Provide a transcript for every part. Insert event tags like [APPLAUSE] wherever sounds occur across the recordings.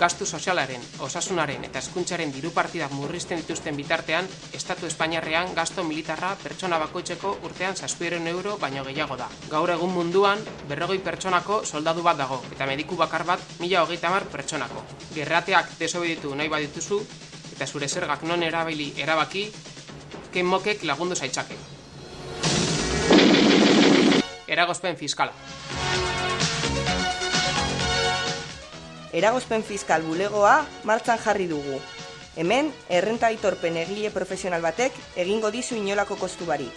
gastu sozialaren, osasunaren eta hezkuntzaren diru partidak murrizten dituzten bitartean, Estatu Espainiarrean gasto militarra pertsona bakoitzeko urtean 700 euro baino gehiago da. Gaur egun munduan, berrogei pertsonako soldadu bat dago, eta mediku bakar bat mila hogeita mar pertsonako. Gerrateak desobeditu nahi badituzu, eta zure zergak non erabili erabaki, ken mokek lagundu zaitzake. Eragozpen fiskala. Eragozpen fiskal bulegoa martxan jarri dugu. Hemen, errenta aitorpen egile profesional batek egingo dizu inolako kostu barik.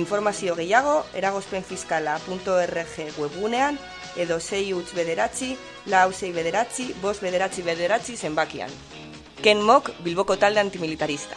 Informazio gehiago, eragozpenfiskala.org webgunean, edo sei utz bederatzi, lau sei bederatzi, bos bederatzi bederatzi zenbakian. Ken Mok, Bilboko talde antimilitarista.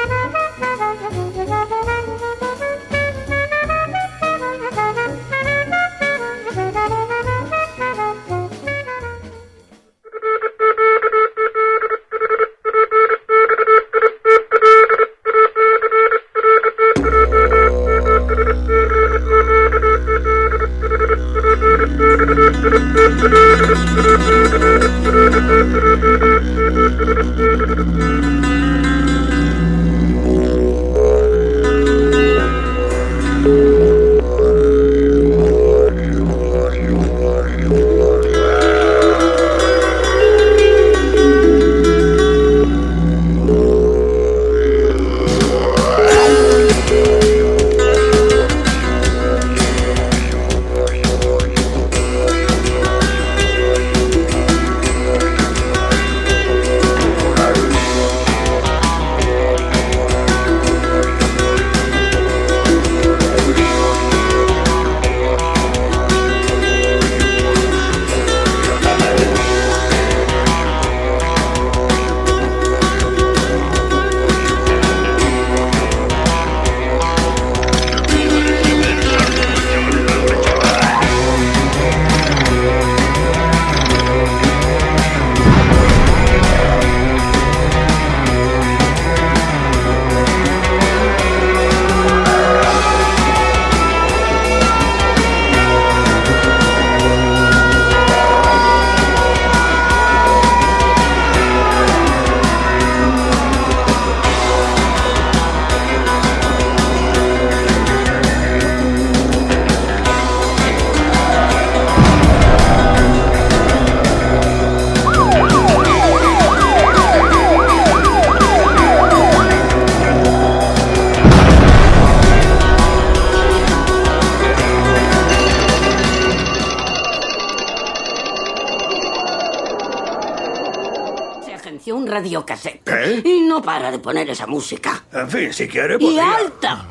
Radiocassette. ¿Qué? Y no para de poner esa música. En fin, si quiere, ¡Y podría... alta!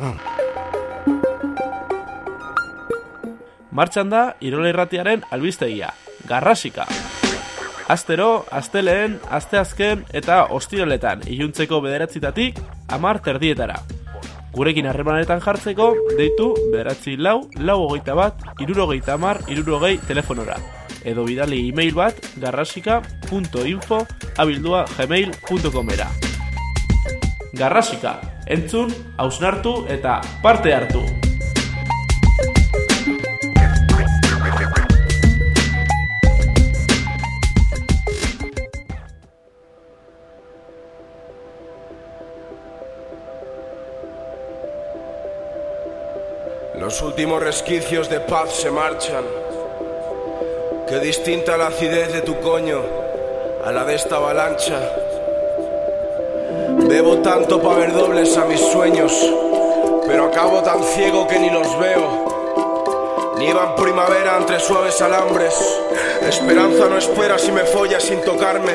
Martxan da Irola Irratiaren albistegia, Garrasika. Astero, asteleen, asteazken eta ostiraletan iluntzeko bederatzitatik amar terdietara. Gurekin harremanetan jartzeko, deitu bederatzi lau, lau hogeita bat, irurogeita amar, irurogei telefonora. Edo bidali e-mail bat garrasika.info abildua gmail.comera. Garrasika, entzun, hausnartu eta parte hartu. Los últimos resquicios de paz se marchan. Qué distinta la acidez de tu coño a la de esta avalancha. Bebo tanto para ver dobles a mis sueños, pero acabo tan ciego que ni los veo. Nieva en primavera entre suaves alambres. Esperanza no espera si me follas sin tocarme.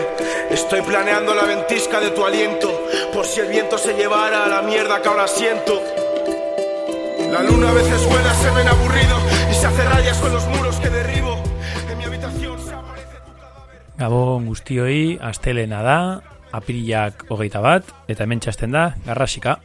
Estoy planeando la ventisca de tu aliento. Por si el viento se llevara a la mierda que ahora siento. La luna a veces vuela, se ven aburrido y se hace rayas con los muros que derribo. Gabon guztioi, astelena da, apirilak hogeita bat, eta hemen txasten da, garrasika.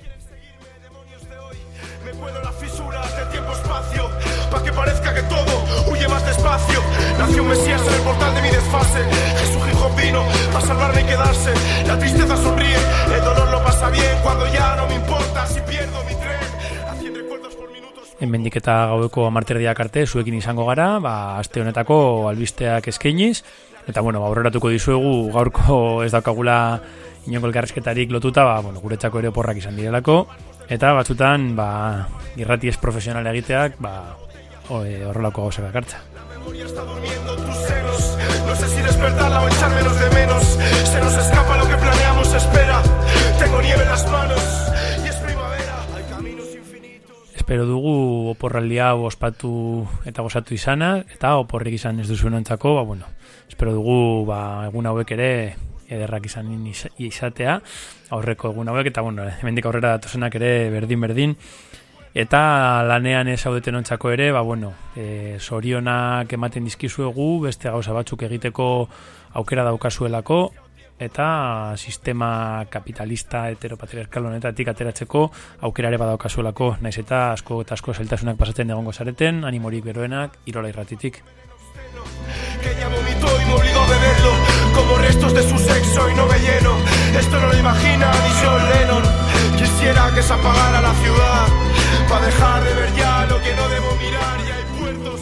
Nació mesías en el portal de mi desfase. Jesús Gijón vino para salvarme y quedarse. La tristeza sonríe, el dolor lo pasa bien. Cuando ya no me importa si pierdo mi tren A cien recuerdos por minutos. Hemendik eta gaueko amarterdiak arte zuekin izango gara, ba, aste honetako albisteak eskainiz, eta bueno, ba, aurreratuko dizuegu gaurko ez daukagula inongo elkarrezketarik lotuta, ba, bueno, guretzako ere oporrak izan direlako, eta batzutan, ba, irrati ez profesional egiteak, ba, e, horrelako gauzak tus senos No sé si despertarla o echar menos de menos. Se nos escapa lo que planeamos, espera. Tengo nieve en las manos Y es primavera. Hay caminos infinitos. Espero dugu oporraldi hau ospatu eta gozatu izana, eta oporrik izan ez duzuenontzako, ba, bueno, espero dugu ba, egun hauek ere ederrak izan iz- izatea, aurreko egun hauek, eta bueno, hemendik aurrera datozenak ere berdin-berdin, eta lanean ez haudetenontzako ere, ba, bueno, e, sorionak ematen dizkizuegu, beste gauza batzuk egiteko aukera daukazuelako, eta sistema kapitalista heteropatriarkal honetatik ateratzeko aukerare badaukazuelako, naiz eta asko eta asko zeltasunak pasatzen egongo zareten, animorik beroenak, irola irratitik. Que ella vomitó y me obligó a beberlo Como restos de su sexo y no me lleno. Esto no lo imagina ni John Lennon Quisiera que se apagara la ciudad Para dejar de ver ya lo que no debo mirar. Y hay puertos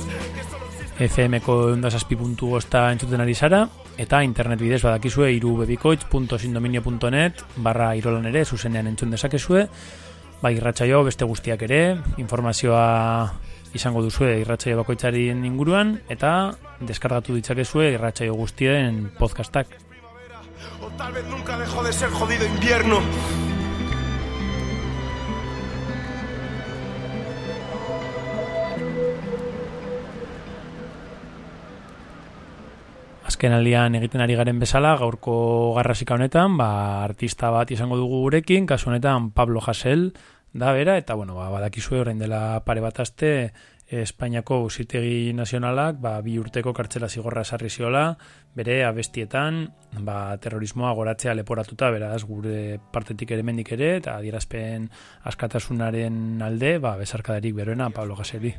FM-ko eundazazpi.u osta entzuten ari zara, eta internet bidez badakizue irubebikoitz.sindominio.net barra irolan ere zuzenean entzun dezakezue, bai irratsaio beste guztiak ere, informazioa izango duzue irratsaio bakoitzaren inguruan, eta deskargatu ditzakezue irratsaio guztien podcastak. O tal vez nunca dejó de ser jodido invierno Azken aldian egiten ari garen bezala, gaurko garrasika honetan, ba, artista bat izango dugu gurekin, kasu honetan Pablo Hasel da bera, eta bueno, ba, badakizue orain dela pare bat aste, Espainiako Uzitegi Nazionalak ba, bi urteko kartzela zigorra sarri ziola, bere abestietan ba, terrorismoa goratzea leporatuta, beraz gure partetik ere mendik ere, eta adierazpen askatasunaren alde, ba, besarkadarik beroena Pablo Gaseli.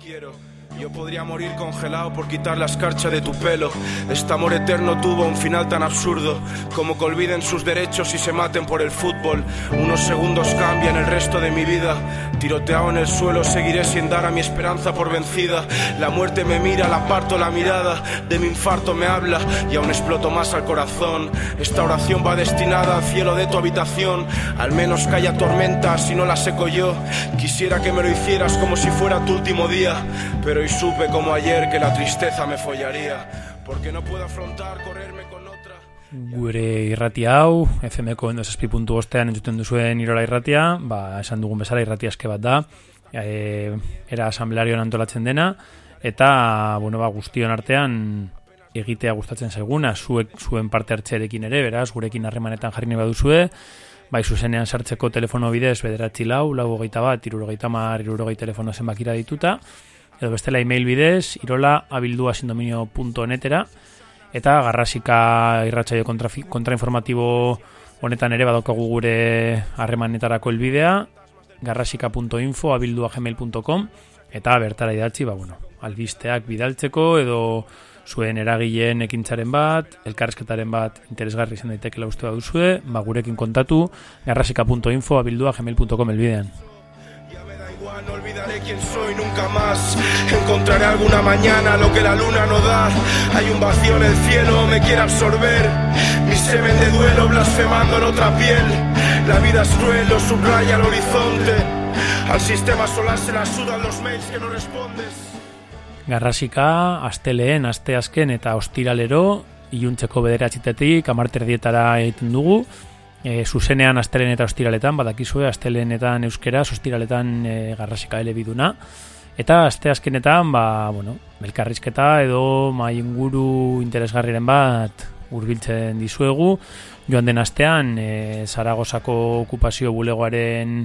Quiero. Yo podría morir congelado por quitar la escarcha de tu pelo. Este amor eterno tuvo un final tan absurdo como que olviden sus derechos y se maten por el fútbol. Unos segundos cambian el resto de mi vida. Tiroteado en el suelo, seguiré sin dar a mi esperanza por vencida. La muerte me mira, la parto la mirada. De mi infarto me habla y aún exploto más al corazón. Esta oración va destinada al cielo de tu habitación. Al menos que haya tormenta si no la seco yo. Quisiera que me lo hicieras como si fuera tu último día. Pero hoy supe como ayer que la tristeza me follaría. Porque no puedo afrontar correrme con otra. Gure irrati hau, FM-ko endozazpi.u ostean entzuten duzuen irola irratia, ba, esan dugun bezala irratia eske bat da, e, era asamblearioan antolatzen dena, eta, bueno, ba, guztion artean egitea gustatzen zaiguna, zuek zuen parte hartzearekin ere, beraz, gurekin harremanetan jarri nahi baduzue, bai zuzenean sartzeko telefono bidez, bederatzi lau, lau hogeita bat, irurogeita mar, irurogei telefono zenbakira dituta, edo bestela email bidez, irola abildua sindominio.netera, eta garrasika irratsaio kontra, kontrainformatibo honetan ere badaukagu gure harremanetarako elbidea garrasika.info abildua gmail.com eta bertara idatzi, ba, bueno, albisteak bidaltzeko edo zuen eragileen ekintzaren bat, elkarrezketaren bat interesgarri izan daitekela uste baduzue, ba, gurekin kontatu garrasika.info abildua gmail.com elbidean. No olvidaré quién soy nunca más. Encontraré alguna mañana lo que la luna no da. Hay un vacío en el cielo, me quiere absorber. Mi semen de duelo blasfemando en otra piel. La vida es cruel, lo subraya el horizonte. Al sistema solar se la sudan los mails que no respondes. Garrasika, asteleen, asteazken eta ostiralero, iluntzeko bederatzitetik, amarterdietara egiten dugu, e, zuzenean astelen eta ostiraletan, badakizue, astelenetan euskera, ostiraletan e, garrasika elebiduna, Eta aste azkenetan, ba, bueno, melkarrizketa edo mai inguru interesgarriren bat hurbiltzen dizuegu. Joan den astean, e, Zaragozako okupazio bulegoaren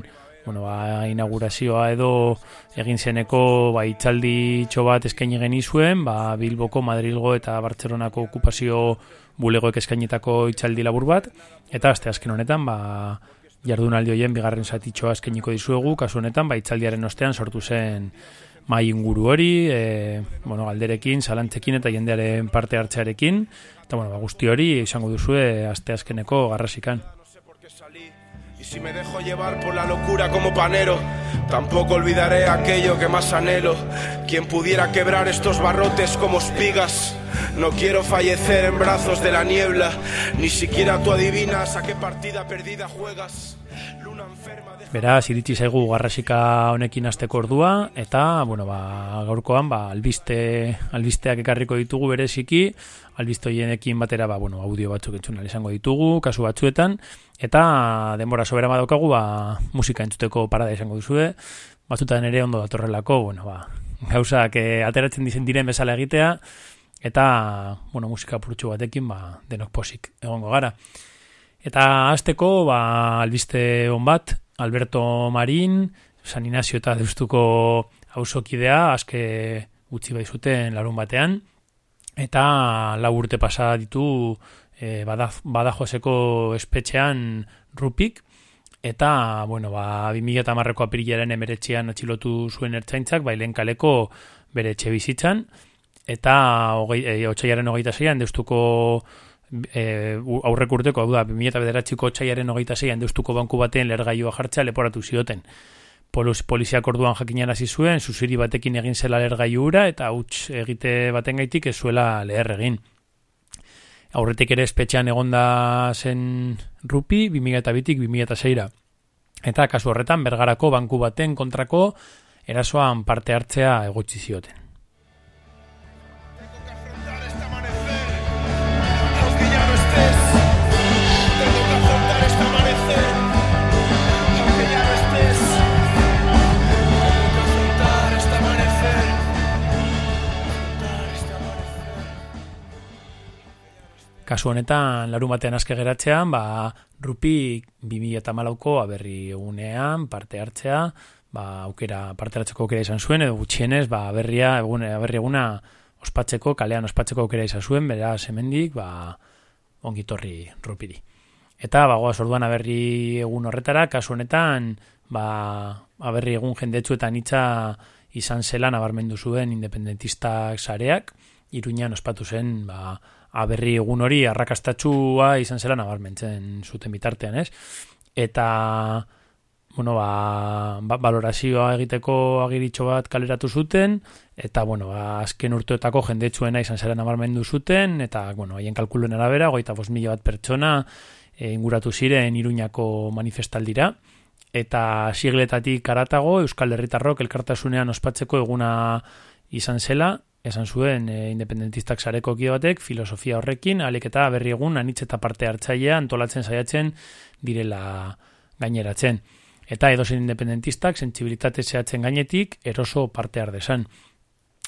bueno, ba, inaugurazioa edo egin zeneko ba, itxaldi bat eskaini genizuen, ba, Bilboko, Madrilgo eta Bartzeronako okupazio bulegoek eskainitako itxaldi labur bat, eta aste azken honetan, ba, jardunaldi hoien bigarren zatitxoa eskainiko dizuegu, kasu honetan, ba, itzaldiaren ostean sortu zen mai inguru hori, e, bueno, galderekin, zalantzekin eta jendearen parte hartzearekin, eta bueno, ba, guzti hori izango duzue aste azkeneko garrasikan. Si me dejo llevar por la locura como panero, tampoco olvidaré aquello que más anhelo. Quien pudiera quebrar estos barrotes como espigas. No quiero fallecer en brazos de la niebla, ni siquiera tú adivinas a qué partida perdida juegas. Beraz, iritsi zaigu garrasika honekin asteko ordua eta bueno, ba, gaurkoan ba, albiste, albisteak ekarriko ditugu bereziki, albiste hoienekin batera ba, bueno, audio batzuk entzun izango ditugu, kasu batzuetan eta denbora sobera badaukagu ba, musika entzuteko parada izango duzue. Batzutan ere ondo datorrelako, bueno, ba, gauzak eh, ateratzen dizen diren bezala egitea eta bueno, musika purtsu batekin ba, denok posik egongo gara. Eta hasteko ba, albiste on bat, Alberto Marin, San Inazio eta deustuko hausokidea, azke utzi bai larun batean, eta lau urte pasa ditu e, badajoseko espetxean rupik, eta, bueno, ba, 2000 eta marreko apirilaren emeretxean atxilotu zuen ertzaintzak, bailen kaleko bere etxe bizitzan, eta e, otxaiaren hogeita zeian, deustuko e, aurrek urteko, hau da, 2000 bederatxiko txaiaren hogeita zeian deustuko banku baten lergaioa jartzea leporatu zioten. Polos, poliziak orduan jakinan hasi zuen, zuziri batekin egin zela lergaiu ura, eta huts egite baten gaitik ez zuela leher egin. Aurretik ere espetxean egonda zen rupi, 2000 eta bitik 2000 eta zeira. Eta kasu horretan, bergarako banku baten kontrako erasoan parte hartzea egotzi zioten. Kasu honetan larun batean aske geratzean, ba, rupi 2000 eta malauko aberri egunean parte hartzea, ba, aukera, parte hartzeko aukera izan zuen, edo gutxienez, ba, aberria, egune, aberri eguna ospatzeko, kalean ospatzeko aukera izan zuen, bera semendik, ba, ongitorri rupiri. Eta, ba, goaz orduan aberri egun horretara, kasu honetan, ba, aberri egun jendetsuetan itza izan zela nabarmendu zuen independentistak sareak, Iruñan ospatu zen, ba, aberri egun hori arrakastatxua izan zela nabarmentzen zuten bitartean, ez? Eta, bueno, ba, ba, valorazioa egiteko agiritxo bat kaleratu zuten, eta, bueno, ba, azken urteotako jendetsuena izan zela nabarmendu zuten, eta, bueno, haien kalkuluen arabera, goita bos mila bat pertsona e, inguratu ziren iruñako manifestaldira, eta sigletatik karatago Euskal Herritarrok elkartasunean ospatzeko eguna izan zela, esan zuen e, independentistak sareko kide batek filosofia horrekin alik eta berri egun anitz eta parte hartzailea antolatzen saiatzen direla gaineratzen. Eta edozen independentistak sentsibilitate zehatzen gainetik eroso parte har desan.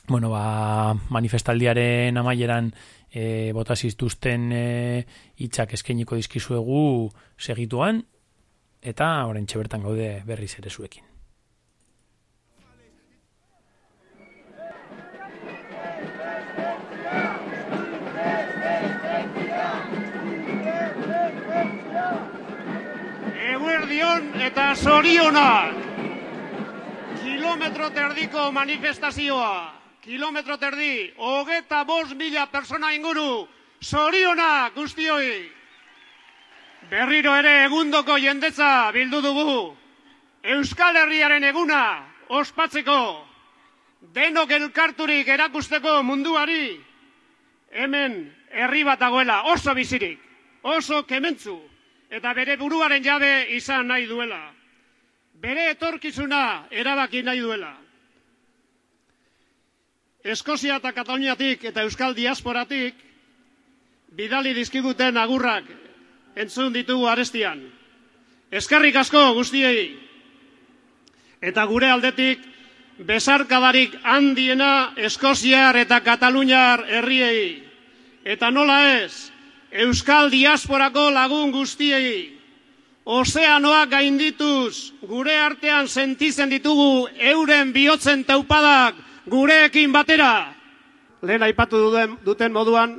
Bueno, ba, manifestaldiaren amaieran e, botaziztuzten e, itxak eskeniko dizkizuegu segituan, eta orain bertan gaude berriz ere zuekin. Eta zorionak. Kilometro terdiko manifestazioa. Kilometro terdi, hogeta bos mila persona inguru. Zorionak guztioi. Berriro ere egundoko jendetza bildu dugu. Euskal Herriaren eguna ospatzeko. Denok elkarturik erakusteko munduari. Hemen herri bat dagoela oso bizirik. Oso kementzu eta bere buruaren jabe izan nahi duela. Bere etorkizuna erabaki nahi duela. Eskozia eta Kataluniatik eta Euskal Diasporatik bidali dizkiguten agurrak entzun ditugu arestian. Eskerrik asko guztiei. Eta gure aldetik besarkadarik handiena Eskoziar eta Kataluniar herriei. Eta nola ez, Euskal Diasporako lagun guztiei. Ozeanoak gaindituz, gure artean sentitzen ditugu euren bihotzen taupadak gureekin batera. Lehen aipatu duten, duten moduan,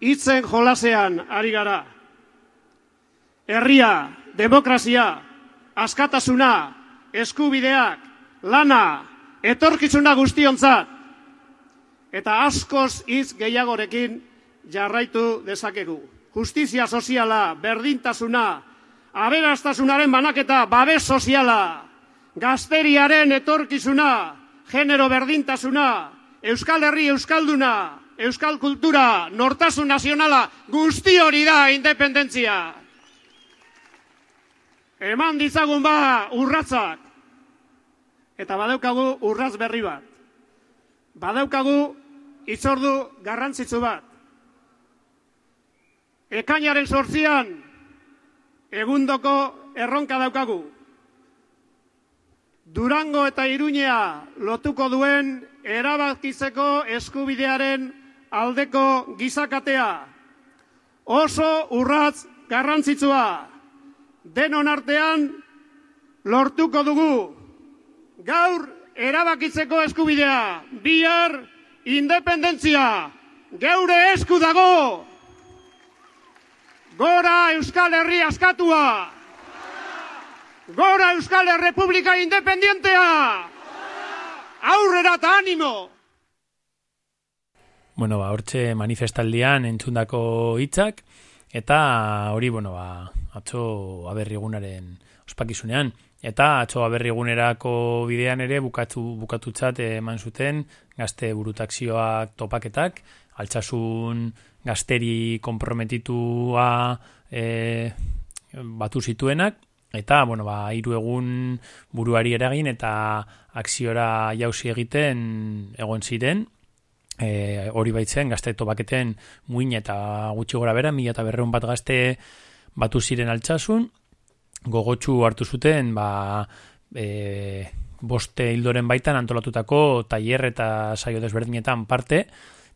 hitzen jolasean ari gara. Herria, demokrazia, askatasuna, eskubideak, lana, etorkizuna guztiontzat. Eta askoz hitz gehiagorekin jarraitu dezakegu. Justizia soziala, berdintasuna, aberastasunaren banaketa, babes soziala, gazteriaren etorkizuna, genero berdintasuna, euskal herri euskalduna, euskal kultura, nortasun nazionala, guzti hori da independentzia. Eman ditzagun ba urratzak. Eta badaukagu urraz berri bat. Badaukagu itzordu garrantzitsu bat. Ekainaren sortzian egundoko erronka daukagu. Durango eta Iruñea lotuko duen erabakizeko eskubidearen aldeko gizakatea. Oso urratz garrantzitsua. Denon artean lortuko dugu. Gaur erabakitzeko eskubidea. Bihar independentzia. Geure esku dago. Gora Euskal Herri askatua! Gora Euskal Herrepublika independientea! Aurrera eta animo! Bueno, ba, hortxe manifestaldian entzundako hitzak eta hori, bueno, ba, atzo aberrigunaren ospakizunean. Eta atzo aberrigunerako bidean ere bukatu, bukatutzat eman zuten gazte burutakzioak topaketak, altsasun gazteri komprometitua e, batu zituenak, eta, bueno, ba, hiru egun buruari eragin eta akziora jauzi egiten egon ziren, e, hori baitzen, gazte topaketen muin eta gutxi gora bera, mila eta berreun bat gazte batu ziren altsasun, gogotsu hartu zuten, ba, e, boste hildoren baitan antolatutako tailer eta saio desberdinetan parte,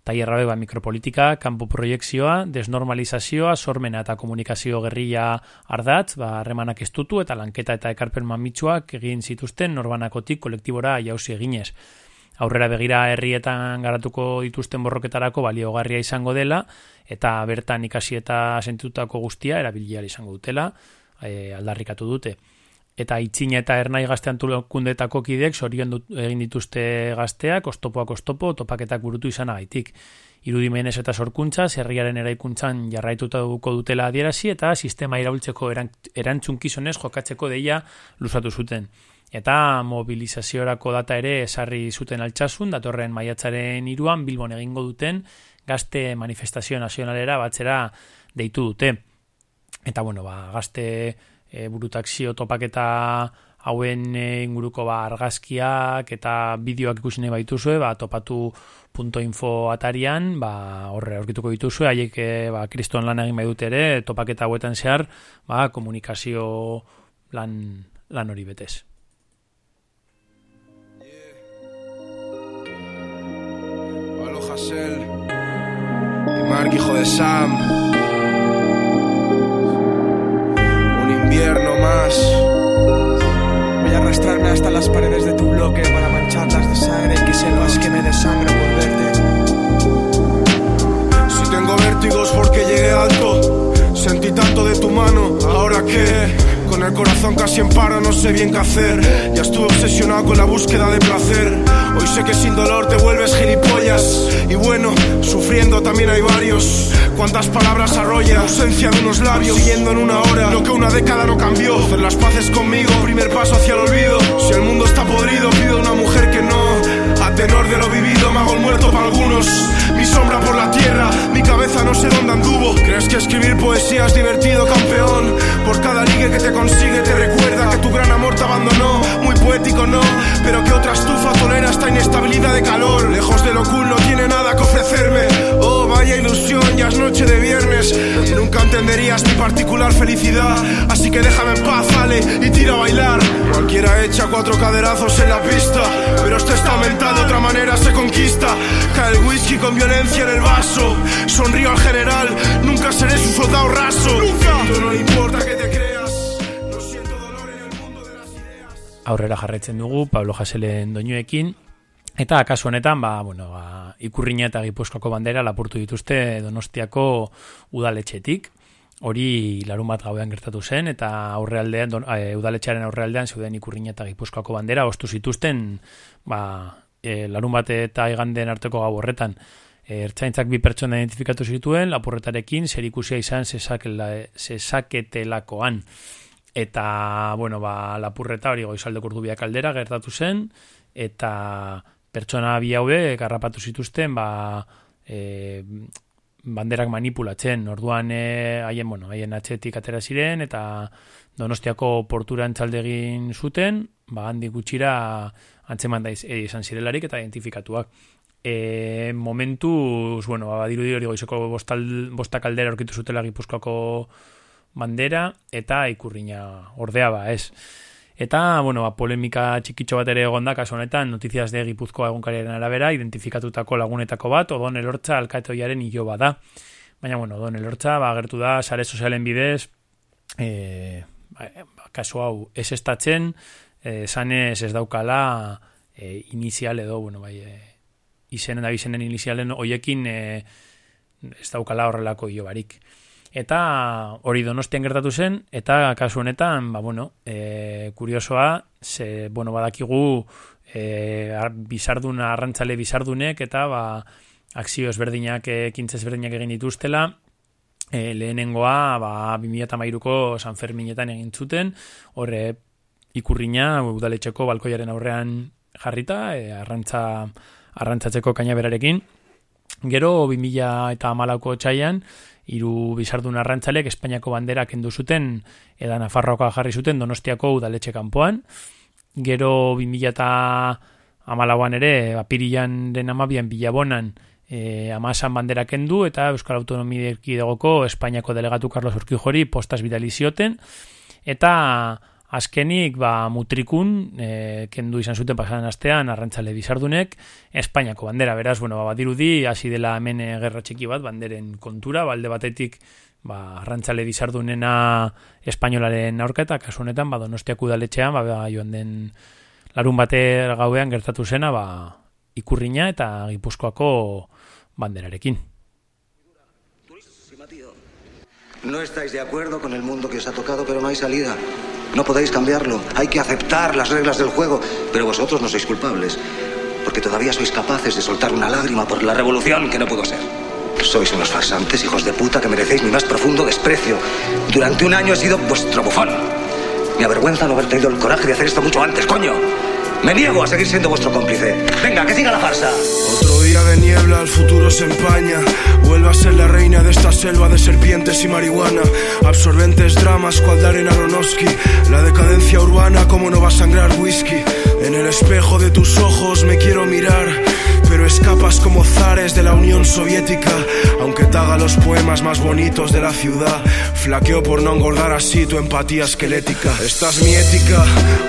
Taierra beba mikropolitika, kanpo proiektzioa, desnormalizazioa, sormena eta komunikazio gerrilla ardatz, ba, harremanak estutu eta lanketa eta ekarpen mamitsuak egin zituzten norbanakotik kolektibora jauzi eginez. Aurrera begira herrietan garatuko dituzten borroketarako baliogarria izango dela, eta bertan ikasi eta sentutako guztia erabilia izango dutela, e, aldarrikatu dute eta itzina eta ernai gazte antolakundetako kidek sorion egin dituzte gazteak, ostopoak ostopo, topaketak burutu izan agaitik. Irudimenez eta sorkuntza, zerriaren eraikuntzan jarraituta duko dutela adierazi eta sistema iraultzeko erantzunkizonez jokatzeko deia lusatu zuten. Eta mobilizaziorako data ere esarri zuten altxasun, datorren maiatzaren iruan Bilbon egingo duten gazte manifestazio nazionalera batzera deitu dute. Eta bueno, ba, gazte e, burutakzio topaketa hauen e, inguruko ba, argazkiak eta bideoak ikusi nahi baituzue, ba, topatu .info atarian, ba, horre aurkituko dituzue, haiek e, ba, kriston lan egin baidut ere, topaketa hauetan zehar, ba, komunikazio lan, lan hori betez. Aloha Sel y Mark, hijo de Sam. Invierno más. Voy a arrastrarme hasta las paredes de tu bloque para mancharlas de sangre y que sepas que me desangra por verte. Si tengo vértigos porque llegué alto, sentí tanto de tu mano, ahora que con el corazón casi en paro, no sé bien qué hacer. Ya estuve obsesionado con la búsqueda de placer. Hoy sé que sin dolor te vuelves gilipollas. Y bueno, sufriendo también hay varios. Cuántas palabras arrolla, ausencia de unos labios. Siguiendo en una hora lo que una década no cambió. Hacer las paces conmigo, primer paso hacia el olvido. Si el mundo está podrido, pido una mujer que no. Tenor de lo vivido, me hago el muerto para algunos. Mi sombra por la tierra, mi cabeza no sé dónde anduvo. ¿Crees que escribir poesía es divertido, campeón? Por cada ligue que te consigue te recuerda que tu gran amor te abandonó. Muy poético, no, pero que otra estufa tolera esta inestabilidad de calor. Lejos de lo cool no tiene nada que ofrecerme. Es noche de viernes. Nunca entenderías mi particular felicidad. Así que déjame en paz, Ale, y tira a bailar. Cualquiera echa cuatro caderazos en la pista. Pero esto está mental, de otra manera se conquista. Cae el whisky con violencia en el vaso. Sonrío al general, nunca seré su soldado raso. Nunca. No importa que te creas. No siento dolor en el mundo de las ideas. aurrera jarretzen dugu Pablo Jaselen doinuekin eta kasu honetan ba, bueno, ba, ikurrina eta gipuzkoako bandera lapurtu dituzte Donostiako udaletxetik. Hori larun bat gauean gertatu zen eta aurrealdean don, e, udaletxearen aurrealdean zeuden ikurrina eta gipuzkoako bandera ostu zituzten ba, e, larun bat eta iganden arteko gau horretan. E, ertzaintzak bi pertsona identifikatu zituen lapurretarekin zerikusia izan zesakela- zesaketelakoan eta bueno, ba, lapurreta hori goizalde kurdubiak aldera gertatu zen eta pertsona bi haude garrapatu zituzten ba, e, banderak manipulatzen orduan e, haien bueno, haien atzetik atera ziren eta Donostiako porturan txalde egin zuten ba, handik gutxira antzeman da iz- e, izan zirelarik eta identifikatuak e, momentuz, bueno, ba, badirudi hori goizeko bostal, bostak aldera aurkitu zutela gipuzkoako bandera eta ikurrina ordea ba, ez. Eta, bueno, ba, polemika txikitxo bat ere egon da, kasu honetan, notiziaz de Gipuzkoa egunkariaren arabera, identifikatutako lagunetako bat, odon elortza alkateoiaren hilo da. Baina, bueno, odon elortza, ba, agertu da, sare sozialen bidez, e, ba, kasu hau, ez estatzen, e, sanez ez daukala e, inizial edo, bueno, bai, e, izenen da bizenen inizialen hoiekin e, ez daukala horrelako hilo barik. Eta hori donostian gertatu zen, eta kasu honetan, ba, bueno, e, kuriosoa, ze, bueno, badakigu e, ar- bizardun, arrantzale bizardunek, eta ba, akzio ezberdinak, ekintza ezberdinak egin dituztela, e, lehenengoa, ba, 2008ko San Ferminetan egin zuten, horre ikurrina udaletxeko balkoiaren aurrean jarrita, e, arrantza, arrantzatzeko kainaberarekin, Gero 2000 eta amalauko txaian, hiru bizardun arrantzalek Espainiako bandera kendu zuten eta Nafarroakoa jarri zuten Donostiako udaletxe kanpoan. Gero 2000 eta amalauan ere, apirilan den amabian bilabonan, e, amasan bandera kendu eta Euskal Autonomia Erkidegoko Espainiako delegatu Carlos Urquijori postas bidali zioten eta azkenik ba, mutrikun e, kendu izan zuten pasadan astean arrantzale bizardunek Espainiako bandera, beraz, bueno, ba, badirudi hasi dela hemen eh, gerra txiki bat banderen kontura, balde batetik ba, arrantzale bizardunena espainolaren aurka eta kasu honetan ba, donostiak udaletxean ba, joan den larun bate gauean gertatu zena ba, ikurrina eta gipuzkoako banderarekin. No estáis de acuerdo con el mundo que os ha tocado, pero no hay salida. No podéis cambiarlo. Hay que aceptar las reglas del juego. Pero vosotros no sois culpables. Porque todavía sois capaces de soltar una lágrima por la revolución que no pudo ser. Sois unos farsantes, hijos de puta, que merecéis mi más profundo desprecio. Durante un año he sido vuestro bufón. Me avergüenza no haber tenido el coraje de hacer esto mucho antes, coño. Me niego a seguir siendo vuestro cómplice. Venga, que siga la farsa. Otro día de niebla, el futuro se empaña. Vuelve a ser la reina de esta selva de serpientes y marihuana. Absorbentes dramas, cual Darren Aronofsky. La decadencia urbana, como no va a sangrar whisky. En el espejo de tus ojos me quiero mirar. Escapas como zares de la Unión Soviética. Aunque te haga los poemas más bonitos de la ciudad. Flaqueo por no engordar así tu empatía esquelética. Esta es mi ética,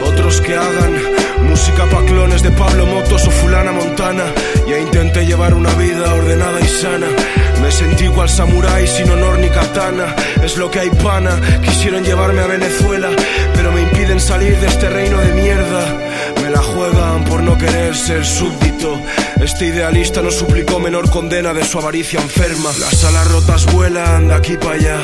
otros que hagan. Música pa' clones de Pablo Motos o Fulana Montana. Ya intenté llevar una vida ordenada y sana. Me sentí cual samurái sin honor ni katana. Es lo que hay pana. Quisieron llevarme a Venezuela, pero me impiden salir de este reino de mierda. La juegan por no querer ser súbdito. Este idealista no suplicó menor condena de su avaricia enferma. Las alas rotas vuelan de aquí para allá.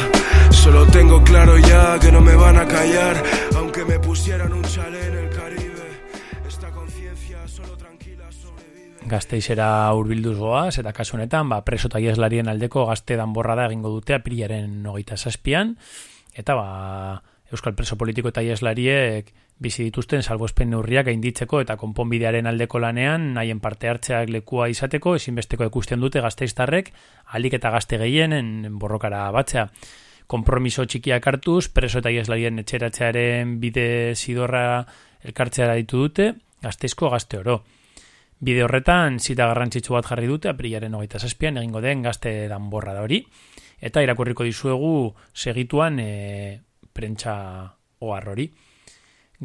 Solo tengo claro ya que no me van a callar, aunque me pusieran un chalet en el Caribe. Esta conciencia solo tranquila sobrevive. Gazteizera hurbilduz goaz, eta kasu honetan, ba, preso eta ieslarien aldeko gazte danborrada egingo dute hogeita zazpian, eta ba, Euskal preso politiko eta ieslariek bizi dituzten salbuespen neurriak gainditzeko eta konponbidearen aldeko lanean haien parte hartzeak lekua izateko ezinbesteko ikusten dute gazteiztarrek alik eta gazte gehienen borrokara batzea. Konpromiso txikiak hartuz, preso eta ieslarien etxeratzearen bide zidorra elkartzea ditu dute, gazteizko gazte oro. Bide horretan zita garrantzitsu bat jarri dute aprilaren hogeita zazpian egingo den gazte danborra da hori. eta irakurriko dizuegu segituan e, prentsa ohar hori.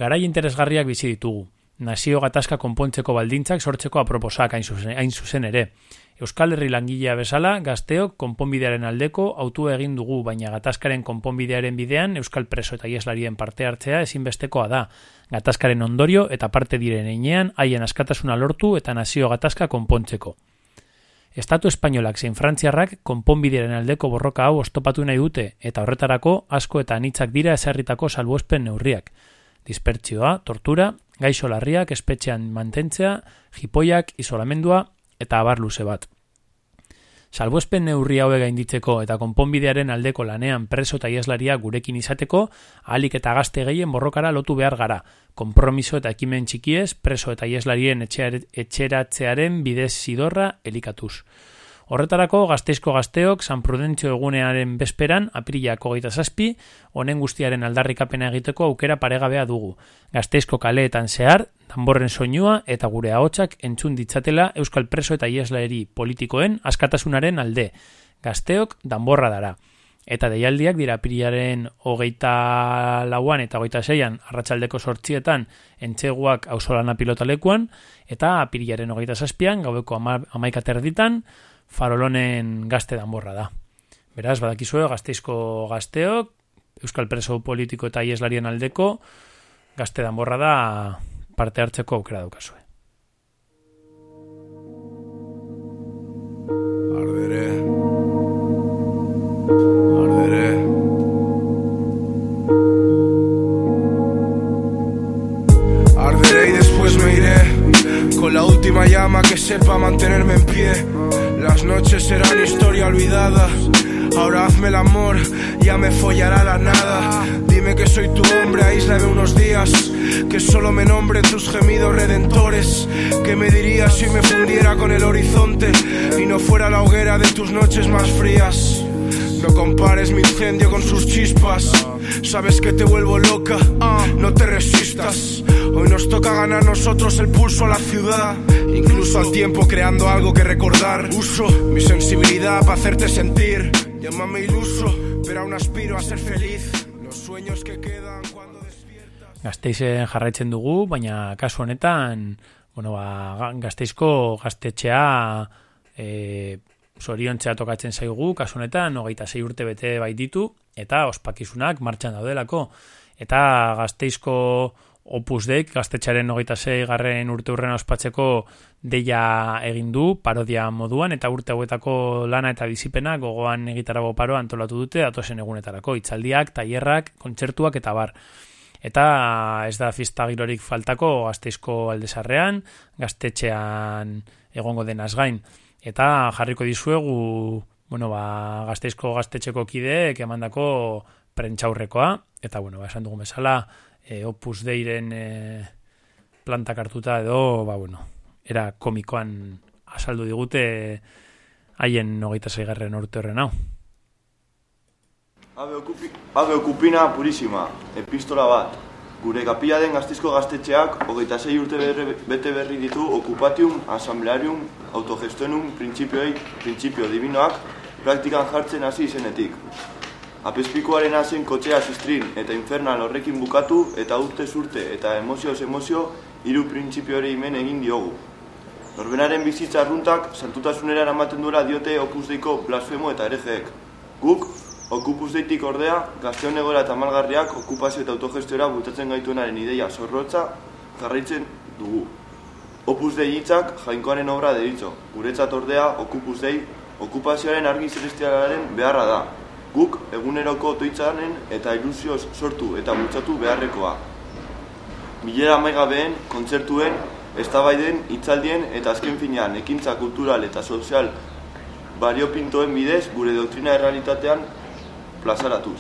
Garai interesgarriak bizi ditugu. Nazio gatazka konpontzeko baldintzak sortzeko aproposak hain zuzen, hain zuzen ere. Euskal Herri langilea bezala, gazteok konponbidearen aldeko autu egin dugu, baina gatazkaren konponbidearen bidean Euskal Preso eta Ieslarien parte hartzea ezinbestekoa da. Gatazkaren ondorio eta parte diren einean haien askatasuna lortu eta nazio gatazka konpontzeko. Estatu espainolak zein frantziarrak konponbidearen aldeko borroka hau ostopatu nahi dute eta horretarako asko eta anitzak dira ezarritako salbuespen neurriak. Dispertsioa, tortura, gaixo larriak, espetxean mantentzea, jipoiak, isolamendua eta abar luze bat. Salbuespen neurri hauek gainditzeko eta konponbidearen aldeko lanean preso eta ieslaria gurekin izateko, ahalik eta gazte gehien borrokara lotu behar gara, konpromiso eta ekimen txikiez preso eta ieslarien etxeratzearen bidez zidorra elikatuz. Horretarako gazteizko gazteok San Prudentzio egunearen besperan apirilako gaita zazpi, honen guztiaren aldarrikapena egiteko aukera paregabea dugu. Gazteizko kaleetan zehar, danborren soinua eta gure ahotsak entzun ditzatela Euskal Preso eta Ieslaeri politikoen askatasunaren alde. Gazteok danborra dara. Eta deialdiak dira apirilaren hogeita lauan eta hogeita zeian arratsaldeko sortzietan entzeguak ausolana pilotalekuan eta apirilaren hogeita zazpian gaueko ama, amaikaterditan farolonen gazte danborra da. Beraz, badakizue, gazteizko gazteok, Euskal Preso politiko eta ieslarien aldeko, gazte danborra da parte hartzeko aukera daukazue. Ardere. Ardere. Arderé y después me iré con la última llama que sepa mantenerme en pie. Las noches serán historia olvidada. Ahora hazme el amor, ya me follará la nada. Dime que soy tu hombre, aíslame unos días. Que solo me nombre tus gemidos redentores. Que me dirías si me fundiera con el horizonte y no fuera la hoguera de tus noches más frías. No compares mi incendio con sus chispas. Sabes que te vuelvo loca, no te resistas. Nos toca ganar nosotros el pulso a la ciudad. Incluso al tiempo creando algo que recordar. Uso mi sensibilidad para hacerte sentir. Llámame iluso, pero aún aspiro a ser feliz. Los sueños que quedan cuando despiertas. Gazteizen jarraitzen dugu, baina kasu honetan, bueno, ba, gazteizko gaztetxea e, zoriontzea tokatzen zaigu, kasu honetan, hogeita zei urte bete baititu, eta ospakizunak martxan daudelako. Eta gazteizko opus deik, gaztetxaren hogeita zei garren urte urren ospatzeko deia egin du, parodia moduan, eta urte hauetako lana eta bizipena gogoan egitarago paro antolatu dute, datosen egunetarako, itzaldiak, tailerrak, kontzertuak eta bar. Eta ez da fista girorik faltako gazteizko aldezarrean, gaztetxean egongo denaz gain. Eta jarriko dizuegu bueno, ba, gazteizko gaztetxeko kideek emandako prentxaurrekoa, eta bueno, ba, esan dugu bezala, e, opus deiren e, plantak hartuta edo, ba, bueno, era komikoan azaldu digute haien nogeita zeigarren urte horren hau. Abe, okupi, abe okupina purísima, epistola bat, Gure kapila den gaztizko gaztetxeak hogeita zei urte berre, bete berri ditu okupatium, asamblearium, autogestionum, printzipioei, printzipio divinoak praktikan jartzen hasi izenetik. Apespikoaren hazen kotxea zistrin eta infernal horrekin bukatu eta urte urte eta emozioz emozio hiru printzipio ere imen egin diogu. Norbenaren bizitza arruntak santutasunera eramaten duela diote opusdeiko blasfemo eta erejeek. Guk, Okupuz deitik ordea, gazteon egora eta malgarriak okupazio eta autogestiora bultatzen gaituenaren ideia zorrotza jarraitzen dugu. Opus dei hitzak jainkoaren obra deritzo. Guretzat ordea, okupuz dei, okupazioaren argi zelestialaren beharra da. Guk eguneroko otoitzanen eta ilusioz sortu eta bultzatu beharrekoa. Milera maigabeen, kontzertuen, eztabaiden, hitzaldien eta azken finean ekintza kultural eta sozial bariopintoen bidez gure doktrina errealitatean plazaratuz.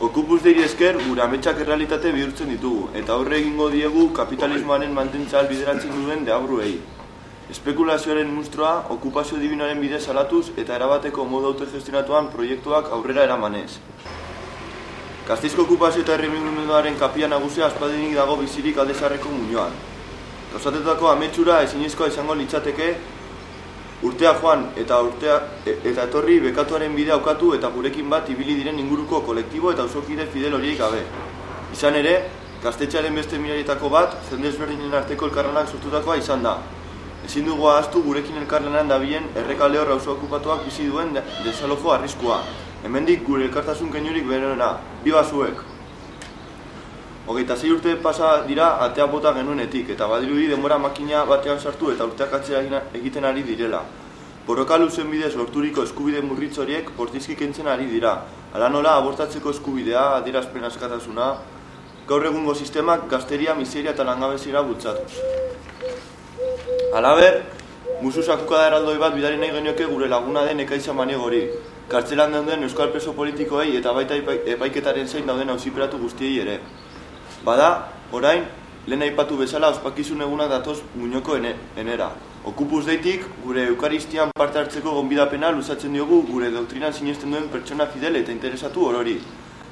Okupuz deiri esker, gure ametsak errealitate bihurtzen ditugu, eta horre egingo diegu kapitalismoaren mantentza albideratzen duen deabruei. Espekulazioaren mustroa, okupazio divinoaren bidez salatuz eta erabateko modu autogestionatuan proiektuak aurrera eramanez. Kastizko okupazio eta herrimenduaren kapia nagusia aspadinik dago bizirik aldezarreko muñoan. Gauzatetako ametsura ezinezkoa izango litzateke Urtea joan eta urtea e- eta etorri bekatuaren bidea aukatu eta gurekin bat ibili diren inguruko kolektibo eta ausokide fidel horiek gabe. Izan ere, gaztetxearen beste mirarietako bat, jende ezberdinen arteko elkarlanak sortutakoa izan da. Ezin dugu ahaztu gurekin elkarlanan dabilen errekale hor auzo okupatuak bizi duen de- desalojo arriskua. Hemendik gure elkartasun keinurik berena, biba zuek! Hogeita zei urte pasa dira atea bota genuenetik, eta badirudi denbora makina batean sartu eta urteak atzera egiten ari direla. Borroka luzen bidez lorturiko eskubide murritz horiek bortizki kentzen ari dira. Hala nola abortatzeko eskubidea, adierazpen askatasuna, gaur egungo sistemak gazteria, miseria eta langabeziera bultzatuz. Halaber, musu sakuka eraldoi bat bidari nahi genioke gure laguna den ekaitza maniegori. Kartzelan dauden euskal preso politikoei eta baita epai- epaiketaren zein dauden auziperatu guztiei ere. Bada, orain, lehen aipatu bezala ospakizun eguna datoz muñoko ene, enera. Okupuz deitik, gure eukaristian parte hartzeko gonbidapena luzatzen diogu gure doktrinan sinesten duen pertsona fidel eta interesatu orori.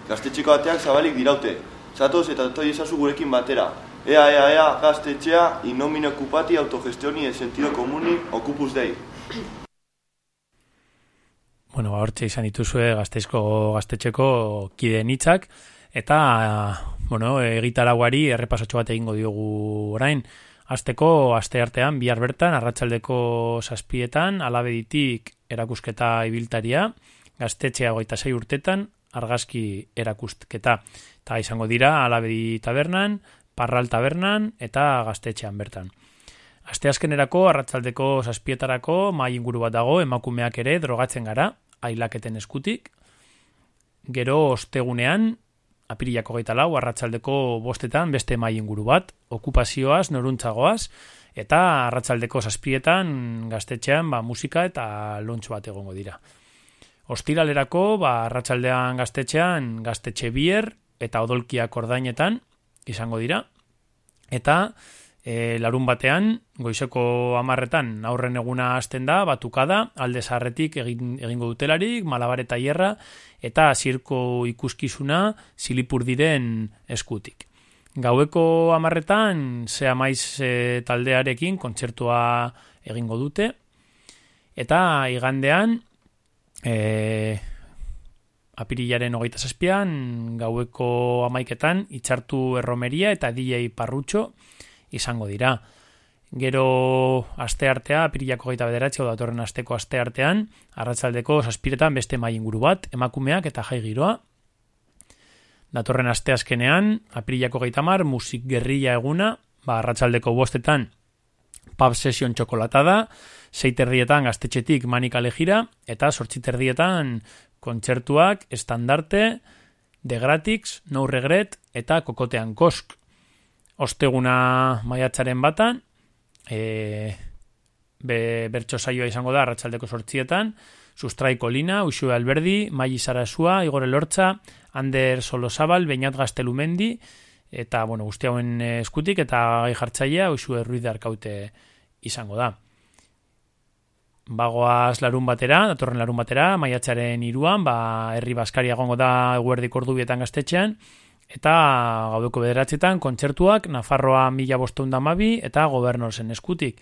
Gaztetxeko ateak zabalik diraute. Zatoz eta toi ezazu gurekin batera. Ea, ea, ea, gaztetxea, in nomine okupati autogestioni en sentido comuni okupuz dei. Bueno, ba, hortxe izan dituzue gazteizko gaztetxeko kideen hitzak eta, bueno, egitaraguari errepasotxo bat egingo diogu orain. Azteko, aste artean, bihar bertan, arratsaldeko zazpietan, alabeditik erakusketa ibiltaria, gaztetxea goita sei urtetan, argazki erakusketa. Eta izango dira, alabedi tabernan, parral tabernan eta gaztetxean bertan. Aste azkenerako, arratsaldeko zazpietarako, mai inguru bat dago, emakumeak ere drogatzen gara, ailaketen eskutik. Gero ostegunean, apirilako gaita lau, arratsaldeko bostetan, beste mai inguru bat, okupazioaz, noruntzagoaz, eta arratsaldeko zazpietan, gaztetxean, ba, musika eta lontxo bat egongo dira. Ostiralerako, ba, arratsaldean gaztetxean, gaztetxe bier eta odolkiak ordainetan izango dira. Eta e, larun batean, goizeko amarretan aurren eguna hasten da, batukada, alde zaharretik egin, egingo dutelarik, malabar eta hierra, eta zirko ikuskizuna zilipur diren eskutik. Gaueko amarretan, zea maiz e, taldearekin kontzertua egingo dute, eta igandean, e, apirilaren hogeita zazpian, gaueko amaiketan, itxartu erromeria eta DJ parrutxo izango dira. Gero aste artea, apirilako gaita bederatzi, o datorren asteko aste artean, arratzaldeko zazpiretan beste mai inguru bat, emakumeak eta jai giroa. Datorren aste azkenean, apirilako gaita mar, musik gerrilla eguna, ba, arratzaldeko bostetan, pub session txokolatada, seiterrietan gaztetxetik manik alejira, eta sortziterrietan kontzertuak, estandarte, de gratix, no regret, eta kokotean kosk. Osteguna maiatzaren batan, e, be, bertso saioa izango da, arratsaldeko sortzietan, Sustraiko Lina, Usue Alberdi, Maili Sarasua, Igor Elortza, Ander Solosabal, Beñat Gaztelumendi, eta, bueno, guzti hauen eskutik, eta gai jartzailea, Usue Ruiz Arkaute izango da. Bagoaz larun batera, datorren larun batera, maiatzaren iruan, ba, herri baskari egongo da eguerdik ordubietan gaztetxean, eta gaudeko bederatzetan, kontzertuak, Nafarroa mila bosteun damabi, eta gobernorzen eskutik.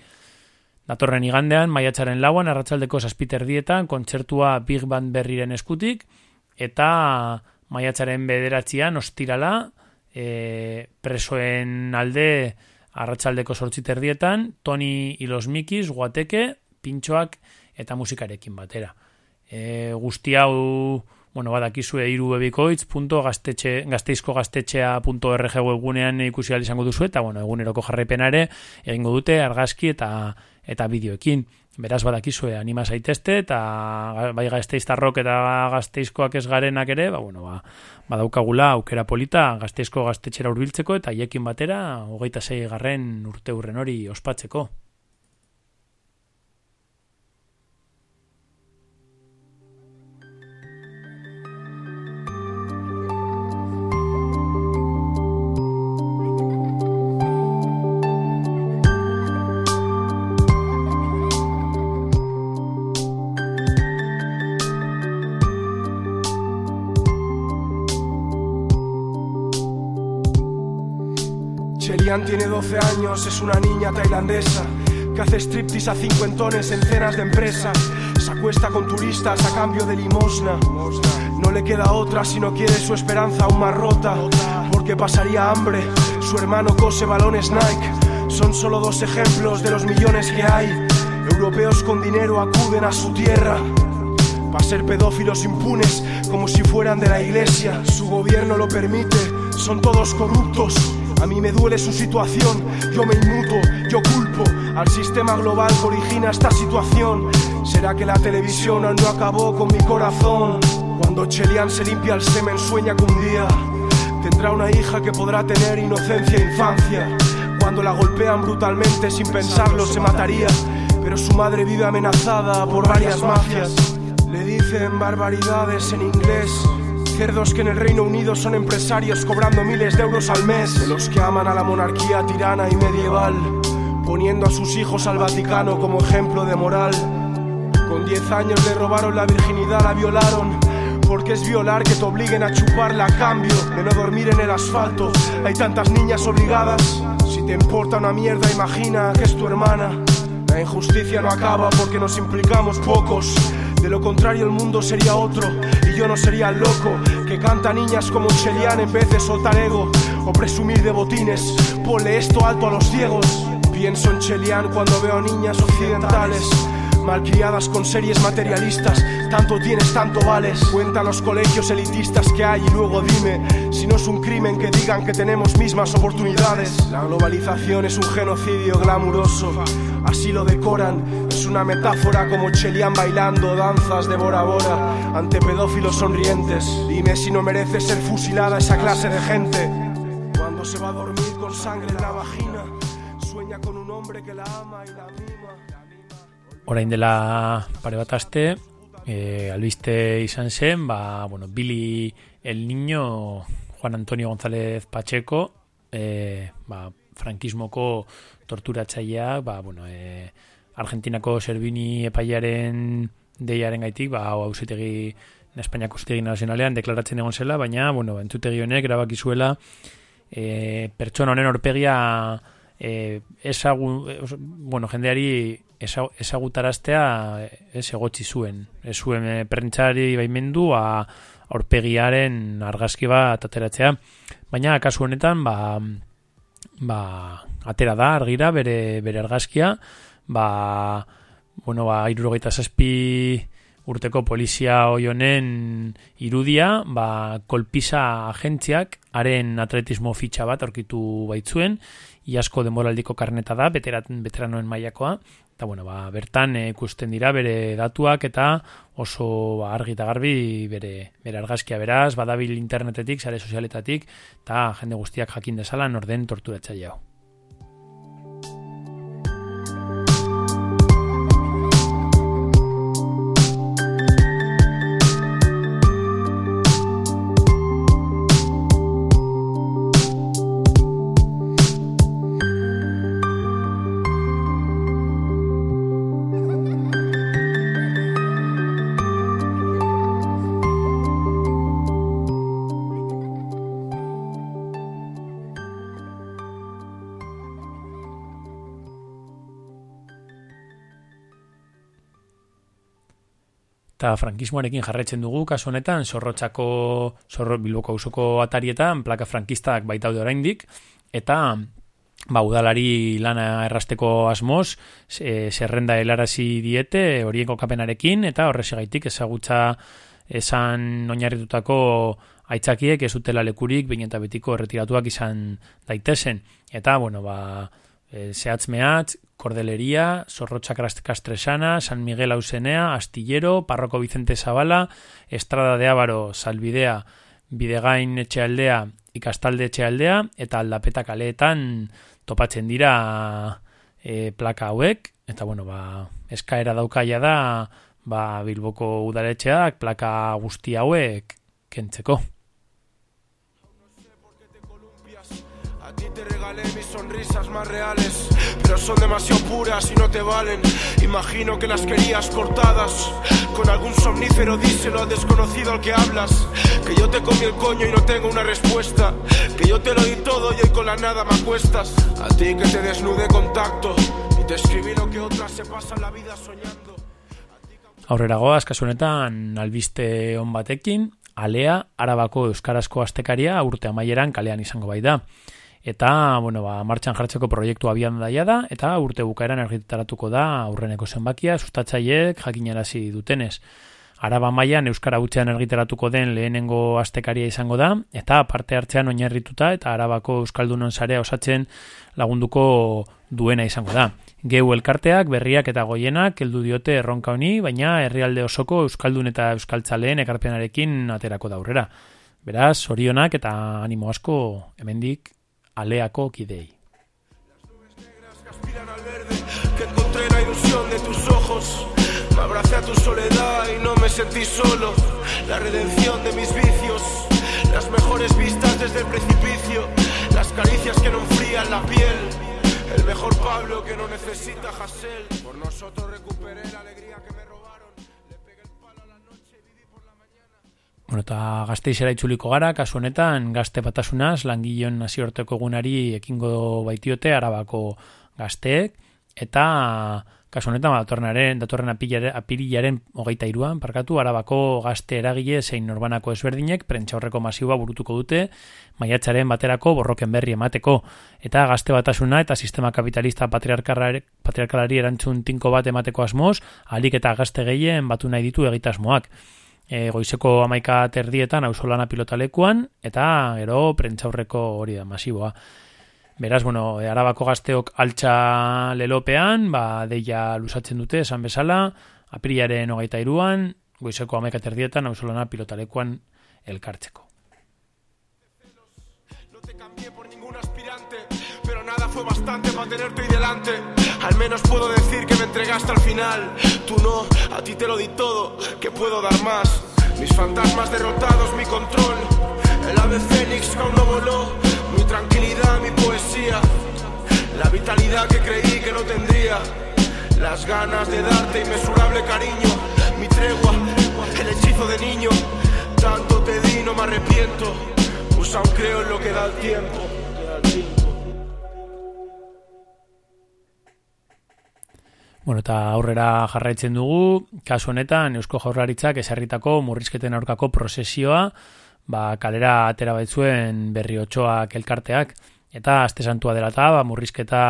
Datorren igandean, maiatzaren lauan, arratsaldeko zazpiter dietan, kontzertua Big Band berriren eskutik, eta maiatzaren bederatzean, ostirala, e, presoen alde arratsaldeko sortziter dietan, Toni Ilos Mikis, Guateke, pintxoak eta musikarekin batera. E, guzti hau, bueno, badakizue irubebikoitz.gazteizko-gaztetxea.org webgunean ikusi izango duzu eta, bueno, eguneroko jarraipena ere egingo dute argazki eta eta bideoekin. Beraz badakizue anima zaitezte eta bai gazteiztarrok eta gazteizkoak ez garenak ere, ba, bueno, ba, badaukagula aukera polita gazteizko gaztetxera hurbiltzeko eta hiekin batera hogeita zei garren urte hurren hori ospatzeko. Chelian tiene 12 años, es una niña tailandesa. que hace striptease a cincuentones en cenas de empresa. Se acuesta con turistas a cambio de limosna. No le queda otra si no quiere su esperanza aún más rota, porque pasaría hambre. Su hermano cose balones Nike. Son solo dos ejemplos de los millones que hay. Europeos con dinero acuden a su tierra. Para ser pedófilos impunes como si fueran de la iglesia. Su gobierno lo permite, son todos corruptos. A mí me duele su situación, yo me inmuto, yo culpo al sistema global que origina esta situación. ¿Será que la televisión aún no acabó con mi corazón? Cuando Chelian se limpia el semen, sueña que un día tendrá una hija que podrá tener inocencia e infancia. Cuando la golpean brutalmente sin pensarlo se mataría, pero su madre vive amenazada por varias mafias. Le dicen barbaridades en inglés. Cerdos que en el Reino Unido son empresarios cobrando miles de euros al mes. De los que aman a la monarquía tirana y medieval, poniendo a sus hijos al Vaticano como ejemplo de moral. Con 10 años le robaron la virginidad, la violaron. Porque es violar que te obliguen a chuparla a cambio de no dormir en el asfalto. Hay tantas niñas obligadas. Si te importa una mierda, imagina que es tu hermana. La injusticia no acaba porque nos implicamos pocos. De lo contrario, el mundo sería otro yo no sería el loco que canta niñas como Chelian en vez de soltar ego o presumir de botines. Ponle esto alto a los ciegos. Pienso en Chelian cuando veo niñas occidentales. Malcriadas con series materialistas, tanto tienes, tanto vales. Cuenta los colegios elitistas que hay y luego dime si no es un crimen que digan que tenemos mismas oportunidades. La globalización es un genocidio glamuroso, así lo decoran. Es una metáfora como Chelian bailando danzas de Bora Bora ante pedófilos sonrientes. Dime si no merece ser fusilada esa clase de gente. Cuando se va a dormir con sangre en la vagina, sueña con un hombre que la ama y la mima. Orain dela pare bat aste, e, albiste izan bueno, Billy el Niño, Juan Antonio González Pacheco, e, ba, torturatzailea, ba, bueno, e, Argentinako Servini epaiaren deiaren gaitik, ba, hau hausitegi Espainiako Zutegi Nazionalean deklaratzen egon zela, baina, bueno, entzutegi honek erabaki zuela e, pertsona honen orpegia e, ezagu, bueno, jendeari ezagutaraztea ez egotzi zuen. Ez zuen e, prentzari baimendu a aurpegiaren argazki bat ateratzea. Baina, kasu honetan, ba, ba, atera da argira bere, bere argazkia, ba, bueno, ba, irurogeita zazpi urteko polizia honen irudia, ba, kolpisa agentziak, haren atletismo fitxa bat aurkitu baitzuen, iasko demoraldiko karneta da, veteran, veteranoen mailakoa, eta bueno, ba, bertan eh, ikusten dira bere datuak eta oso ba, argi eta garbi bere, bere argazkia beraz, badabil internetetik, sare sozialetatik, eta jende guztiak jakin dezala norden torturatzaile hau. Eta frankismoarekin jarretzen dugu kasu honetan zorrotzako zorro bilboko auzoko atarietan plaka frankistak baitaude oraindik. Eta ba udalari lana errasteko asmoz e, zerrenda helarazi diete horieko kapenarekin eta horrezegaitik ezagutza esan oinarritutako aitzakiek ez dutela lekurik bain eta betiko erretiratuak izan daitezen. Eta bueno ba e, zehatz mehatz Cordelería, Sorrocha Castresana, San Miguel Ausenea, Astillero, Parroco Vicente Zabala, Estrada de Ávaro, Salvidea, Bidegain Etxealdea, Ikastalde Etxealdea, eta aldapeta kaleetan topatzen dira e, plaka hauek, eta bueno, ba, eskaera daukaia da, ba, Bilboko udaletxeak plaka guzti hauek kentzeko. Te regalé mis sonrisas más reales, pero son demasiado puras y no te valen. Imagino que las querías cortadas. Con algún somnífero díselo al desconocido al que hablas. Que yo te comí el coño y no tengo una respuesta. Que yo te lo di todo y hoy con la nada me acuestas. A ti que te desnude contacto Describir lo que otras se pasan la vida soñando. Aurrera goaz, kasu honetan albiste on batekin, alea Arabako Euskarazko Astekaria urte amaieran kalean izango bai da. Eta, bueno, ba, martxan jartzeko proiektu abian daia da, eta urte bukaeran argitaratuko da aurreneko zenbakia, sustatzaiek jakinarazi dutenez. Araba mailan euskara hutsean argitaratuko den lehenengo astekaria izango da eta parte hartzean oinarrituta eta Arabako euskaldunon sarea osatzen lagunduko duena izango da. Geu elkarteak, berriak eta goienak heldu diote erronka honi, baina herrialde osoko euskaldun eta euskaltzaleen ekarpenarekin aterako da aurrera. Beraz, orionak eta animo asko hemendik aleako kidei. Que encontré la ilusión de tus ojos. Me abracé a tu soledad y no me sentí solo. La redención de mis vicios. Las mejores vistas desde el precipicio. Las caricias que no enfrían la piel. El mejor Pablo que no necesita Hassel. Por nosotros recuperé la alegría Bueno, eta gazteizera itzuliko gara, kasu honetan, gazte batasunaz, langileon nazioarteko egunari ekingo baitiote, arabako gazteek, eta kasu honetan, ba, datorrenaren, datorren apirilaren hogeita iruan, parkatu, arabako gazte eragile zein norbanako ezberdinek, prentxaurreko masiua burutuko dute, maiatzaren baterako borroken berri emateko, eta gazte batasuna eta sistema kapitalista patriarkalari erantzun tinko bat emateko asmoz, alik eta gazte gehien batu nahi ditu egitasmoak e, goizeko amaika terdietan ausolana pilotalekuan, eta gero prentxaurreko hori da, masiboa. Beraz, bueno, e, arabako gazteok altxa lelopean, ba, deia lusatzen dute, esan bezala, aprilaren hogeita iruan, goizeko amaika terdietan ausolana pilotalekuan elkartzeko. Fue bastante para tenerte ahí delante. Al menos puedo decir que me entregaste al final. Tú no, a ti te lo di todo, que puedo dar más. Mis fantasmas derrotados, mi control. El ave fénix que aún no voló. Mi tranquilidad, mi poesía. La vitalidad que creí que no tendría. Las ganas de darte inmesurable cariño. Mi tregua, el hechizo de niño. Tanto te di, no me arrepiento. Pues aún creo en lo que da el tiempo. Bueno, eta aurrera jarraitzen dugu, kasu honetan Eusko Jaurlaritzak esarritako murrizketen aurkako prozesioa, ba, kalera atera baitzuen berri otxoak elkarteak, eta aste santua dela eta, ba, murrizketa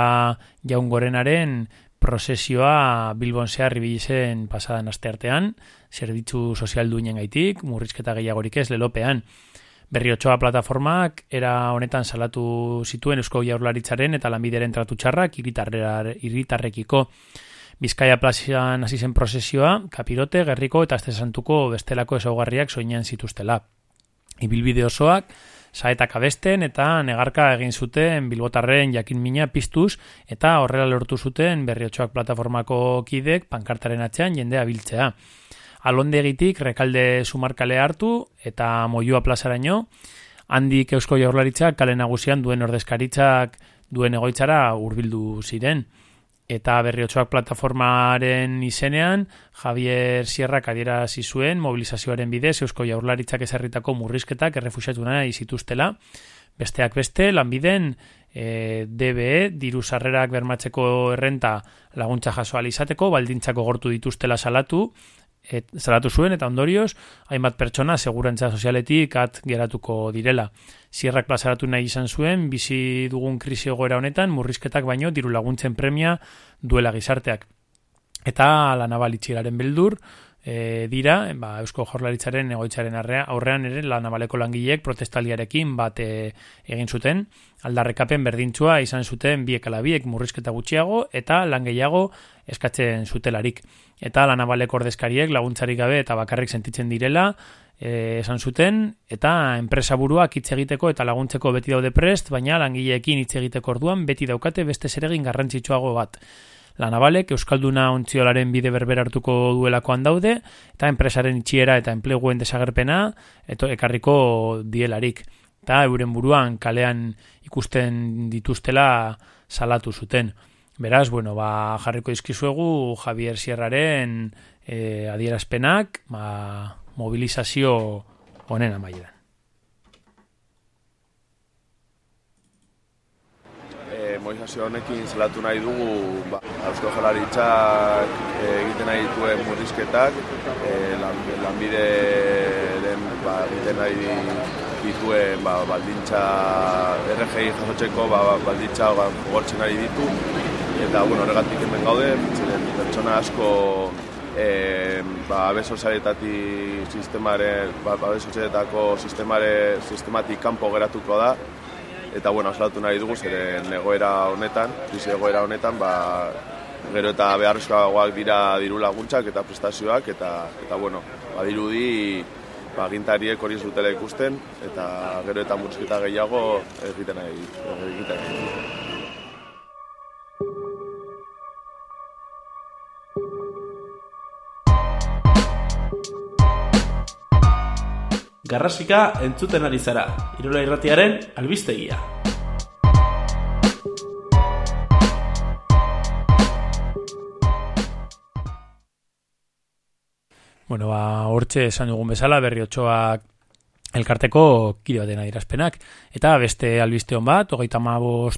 jaun gorenaren prozesioa Bilbon zehar ibilizen pasadan aste artean, zerbitzu sozial duinen gaitik, murrizketa gehiagorik ez lelopean. Berriotxoa plataformak era honetan salatu zituen Eusko Jaurlaritzaren eta lanbideren tratu txarrak hiritarrekiko. Bizkaia plazan hasi zen prozesioa, kapirote, gerriko eta azte santuko bestelako ezaugarriak soinean zituztela. Ibilbide osoak, saetak abesten eta negarka egin zuten bilbotarren jakin mina piztuz eta horrela lortu zuten berriotxoak plataformako kidek pankartaren atzean jendea biltzea. Alondegitik rekalde sumarkale hartu eta moioa plazaraino, handik eusko jaurlaritzak kale nagusian duen ordezkaritzak duen egoitzara hurbildu ziren. Eta berriotxoak plataformaren izenean, Javier Sierrak adierazi zuen mobilizazioaren bidez eusko jaurlaritzak ezarritako murrizketak errefusiatu nahi zituztela. Besteak beste, lanbiden e, DBE, diru sarrerak bermatzeko errenta laguntza jaso izateko, baldintzako gortu dituztela salatu, et, salatu zuen eta ondorioz, hainbat pertsona segurantza sozialetik at geratuko direla. Sierrak plazaratu nahi izan zuen, bizi dugun krisi egoera honetan, murrizketak baino diru laguntzen premia duela gizarteak. Eta la nabalitxiraren beldur, e, dira, ba, Eusko Jorlaritzaren egoitzaren arrea, aurrean ere la nabaleko langileek protestaliarekin bat e, egin zuten, aldarrekapen berdintzua izan zuten biek ala biek murrizketa gutxiago eta lan gehiago eskatzen zutelarik. Eta la nabaleko ordezkariek laguntzarik gabe eta bakarrik sentitzen direla, e, esan zuten, eta enpresa buruak hitz egiteko eta laguntzeko beti daude prest, baina langileekin hitz egiteko orduan beti daukate beste zeregin garrantzitsuago bat. La Navalek Euskalduna ontziolaren bide berber hartuko duelakoan daude, eta enpresaren itxiera eta enpleguen desagerpena eto ekarriko dielarik. Eta euren buruan kalean ikusten dituztela salatu zuten. Beraz, bueno, ba, jarriko izkizuegu Javier Sierraren e, adierazpenak ba, mobilizazio honen amaieran. Eh, mobilizazio honekin zelatu nahi dugu ba, Eusko Jalaritzak egiten nahi dituen murrizketak, e, lanbide den ba, egiten nahi dituen ba, baldintza RGI jasotzeko ba, baldintza gortzen nahi ditu. Eta bueno, horregatik hemen gaude, ziren pertsona asko e, ba, abesozaretatik sistemare, ba, abesozaretatik sistemare, sistematik kanpo geratuko da eta bueno, asalatu nahi dugu zeren egoera honetan, krisi egoera honetan, ba, gero eta beharrezkoagoak dira diru laguntzak eta prestazioak eta eta bueno, badirudi ba gintariek hori zutela ikusten eta gero eta murrizketa gehiago egiten nahi egiten nahi. Garrasika entzuten ari zara, Irola Irratiaren albistegia. Bueno, ba, hortxe esan dugun bezala, berri otxoak elkarteko kide baten adirazpenak. Eta beste albiste hon bat, hogeita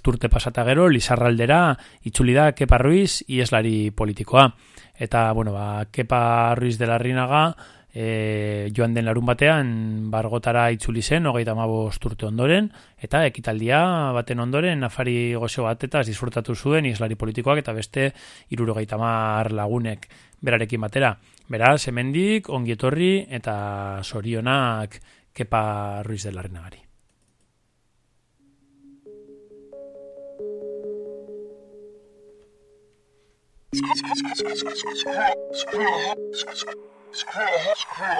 turte pasata gero, Lizarraldera, itzuli da Kepa Ruiz, ieslari politikoa. Eta, bueno, ba, Kepa Ruiz de la Rinaga, e, joan den larun batean, bargotara itzuli zen, hogeita turte ondoren, eta ekitaldia baten ondoren, afari gozo bat eta disfrutatu zuen, ieslari politikoak, eta beste irurogeita mar lagunek berarekin batera. Beraz, hemendik ongietorri eta sorionak Kepa Ruiz de Larrenagari.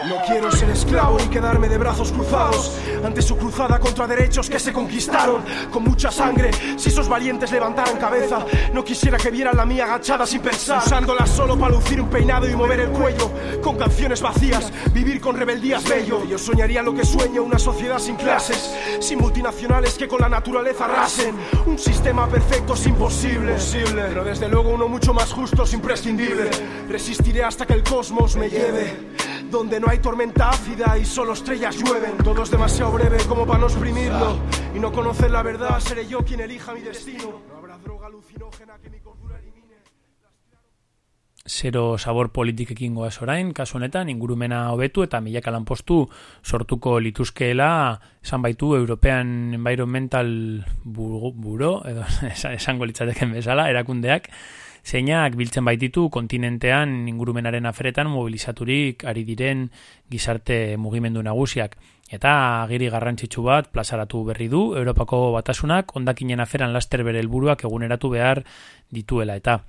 No quiero ser esclavo ni quedarme de brazos cruzados ante su cruzada contra derechos que se conquistaron con mucha sangre. Si esos valientes levantaran cabeza, no quisiera que vieran la mía agachada sin pensar, usándola solo para lucir un peinado y mover el cuello, con canciones vacías, vivir con rebeldías bello. Yo soñaría lo que sueño, una sociedad sin clases, sin multinacionales que con la naturaleza arrasen. Un sistema perfecto es imposible, pero desde luego uno mucho más justo es imprescindible. Resistiré hasta que el cosmos me lleve donde no hay tormenta ácida y solo estrellas llueven. Todo es demasiado breve como para no exprimirlo. Y no conocer la verdad, seré yo quien elija mi destino. No habrá droga alucinógena que mi cordura elimine. Zero sabor politikekin goaz orain, kasu honetan, ingurumena hobetu eta milaka lanpostu sortuko lituzkeela esan baitu European Environmental Bureau, edo [LAUGHS] esango litzateken bezala, erakundeak, zeinak biltzen baititu kontinentean ingurumenaren aferetan mobilizaturik ari diren gizarte mugimendu nagusiak. Eta agiri garrantzitsu bat plazaratu berri du Europako batasunak ondakinen aferan laster bere helburuak eguneratu behar dituela eta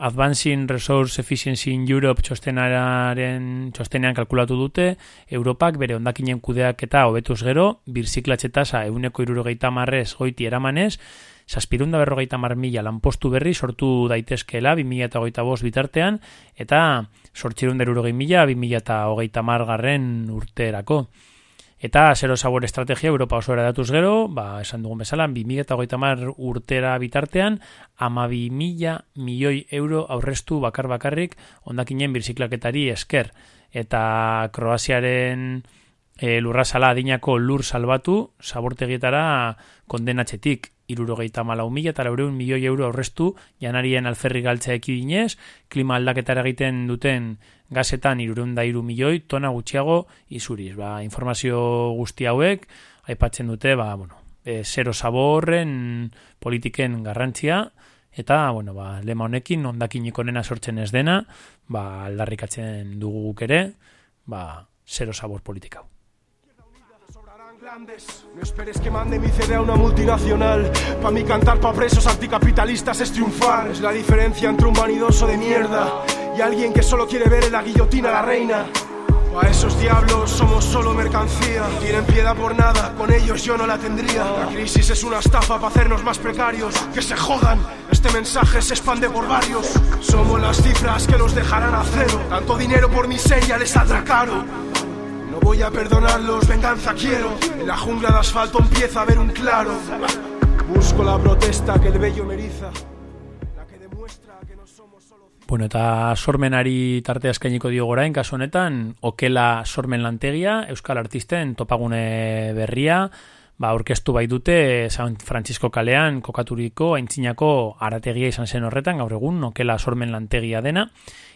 Advancing Resource Efficiency in Europe txostenaren txostenean kalkulatu dute Europak bere ondakinen kudeak eta hobetuz gero birziklatxe tasa euneko irurogeita marrez goiti eramanez saspirunda berrogeita mar mila lanpostu berri sortu daitezkeela 2008 bitartean, eta sortxirun derurogei mila 2008 garren urterako. Eta zero sabor estrategia Europa oso eradatuz gero, ba, esan dugun bezala, 2008 mar urtera bitartean, ama 2000 milioi euro aurrestu bakar bakarrik ondakinen birziklaketari esker. Eta Kroaziaren e, lurra sala adinako lur salbatu, sabortegietara kondenatxetik irurogeita malau mila eta laureun milioi euro aurreztu janarien alferri galtzea ekidinez, klima aldaketara egiten duten gazetan irureun da iru milioi tona gutxiago izuriz. Ba, informazio guzti hauek, aipatzen dute, ba, bueno, e, zero saborren politiken garrantzia, eta, bueno, ba, lema honekin, ondakin ikonena sortzen ez dena, ba, aldarrikatzen dugu ere, ba, zero sabor politikau. No esperes que mande mi CD a una multinacional. Pa' mí cantar pa' presos anticapitalistas es triunfar. Es la diferencia entre un vanidoso de mierda y alguien que solo quiere ver en la guillotina a la reina. A esos diablos somos solo mercancía. Tienen piedad por nada, con ellos yo no la tendría. La crisis es una estafa para hacernos más precarios. Que se jodan, este mensaje se expande por varios. Somos las cifras que los dejarán a cero. Tanto dinero por miseria les saldrá caro. Voy a perdonarlos, venganza quiero. En la jungla de asfalto empieza a ver un claro. Busco la protesta que el bello me eriza. La que demuestra que no somos solo... Bueno, eta sormenari tarte eskainiko dio gorain, kasu honetan, okela sormen lantegia, Euskal Artisten topagune berria, ba, orkestu bai dute San Francisco kalean kokaturiko aintzinako arategia izan zen horretan, gaur egun, nokela sormen lantegia dena,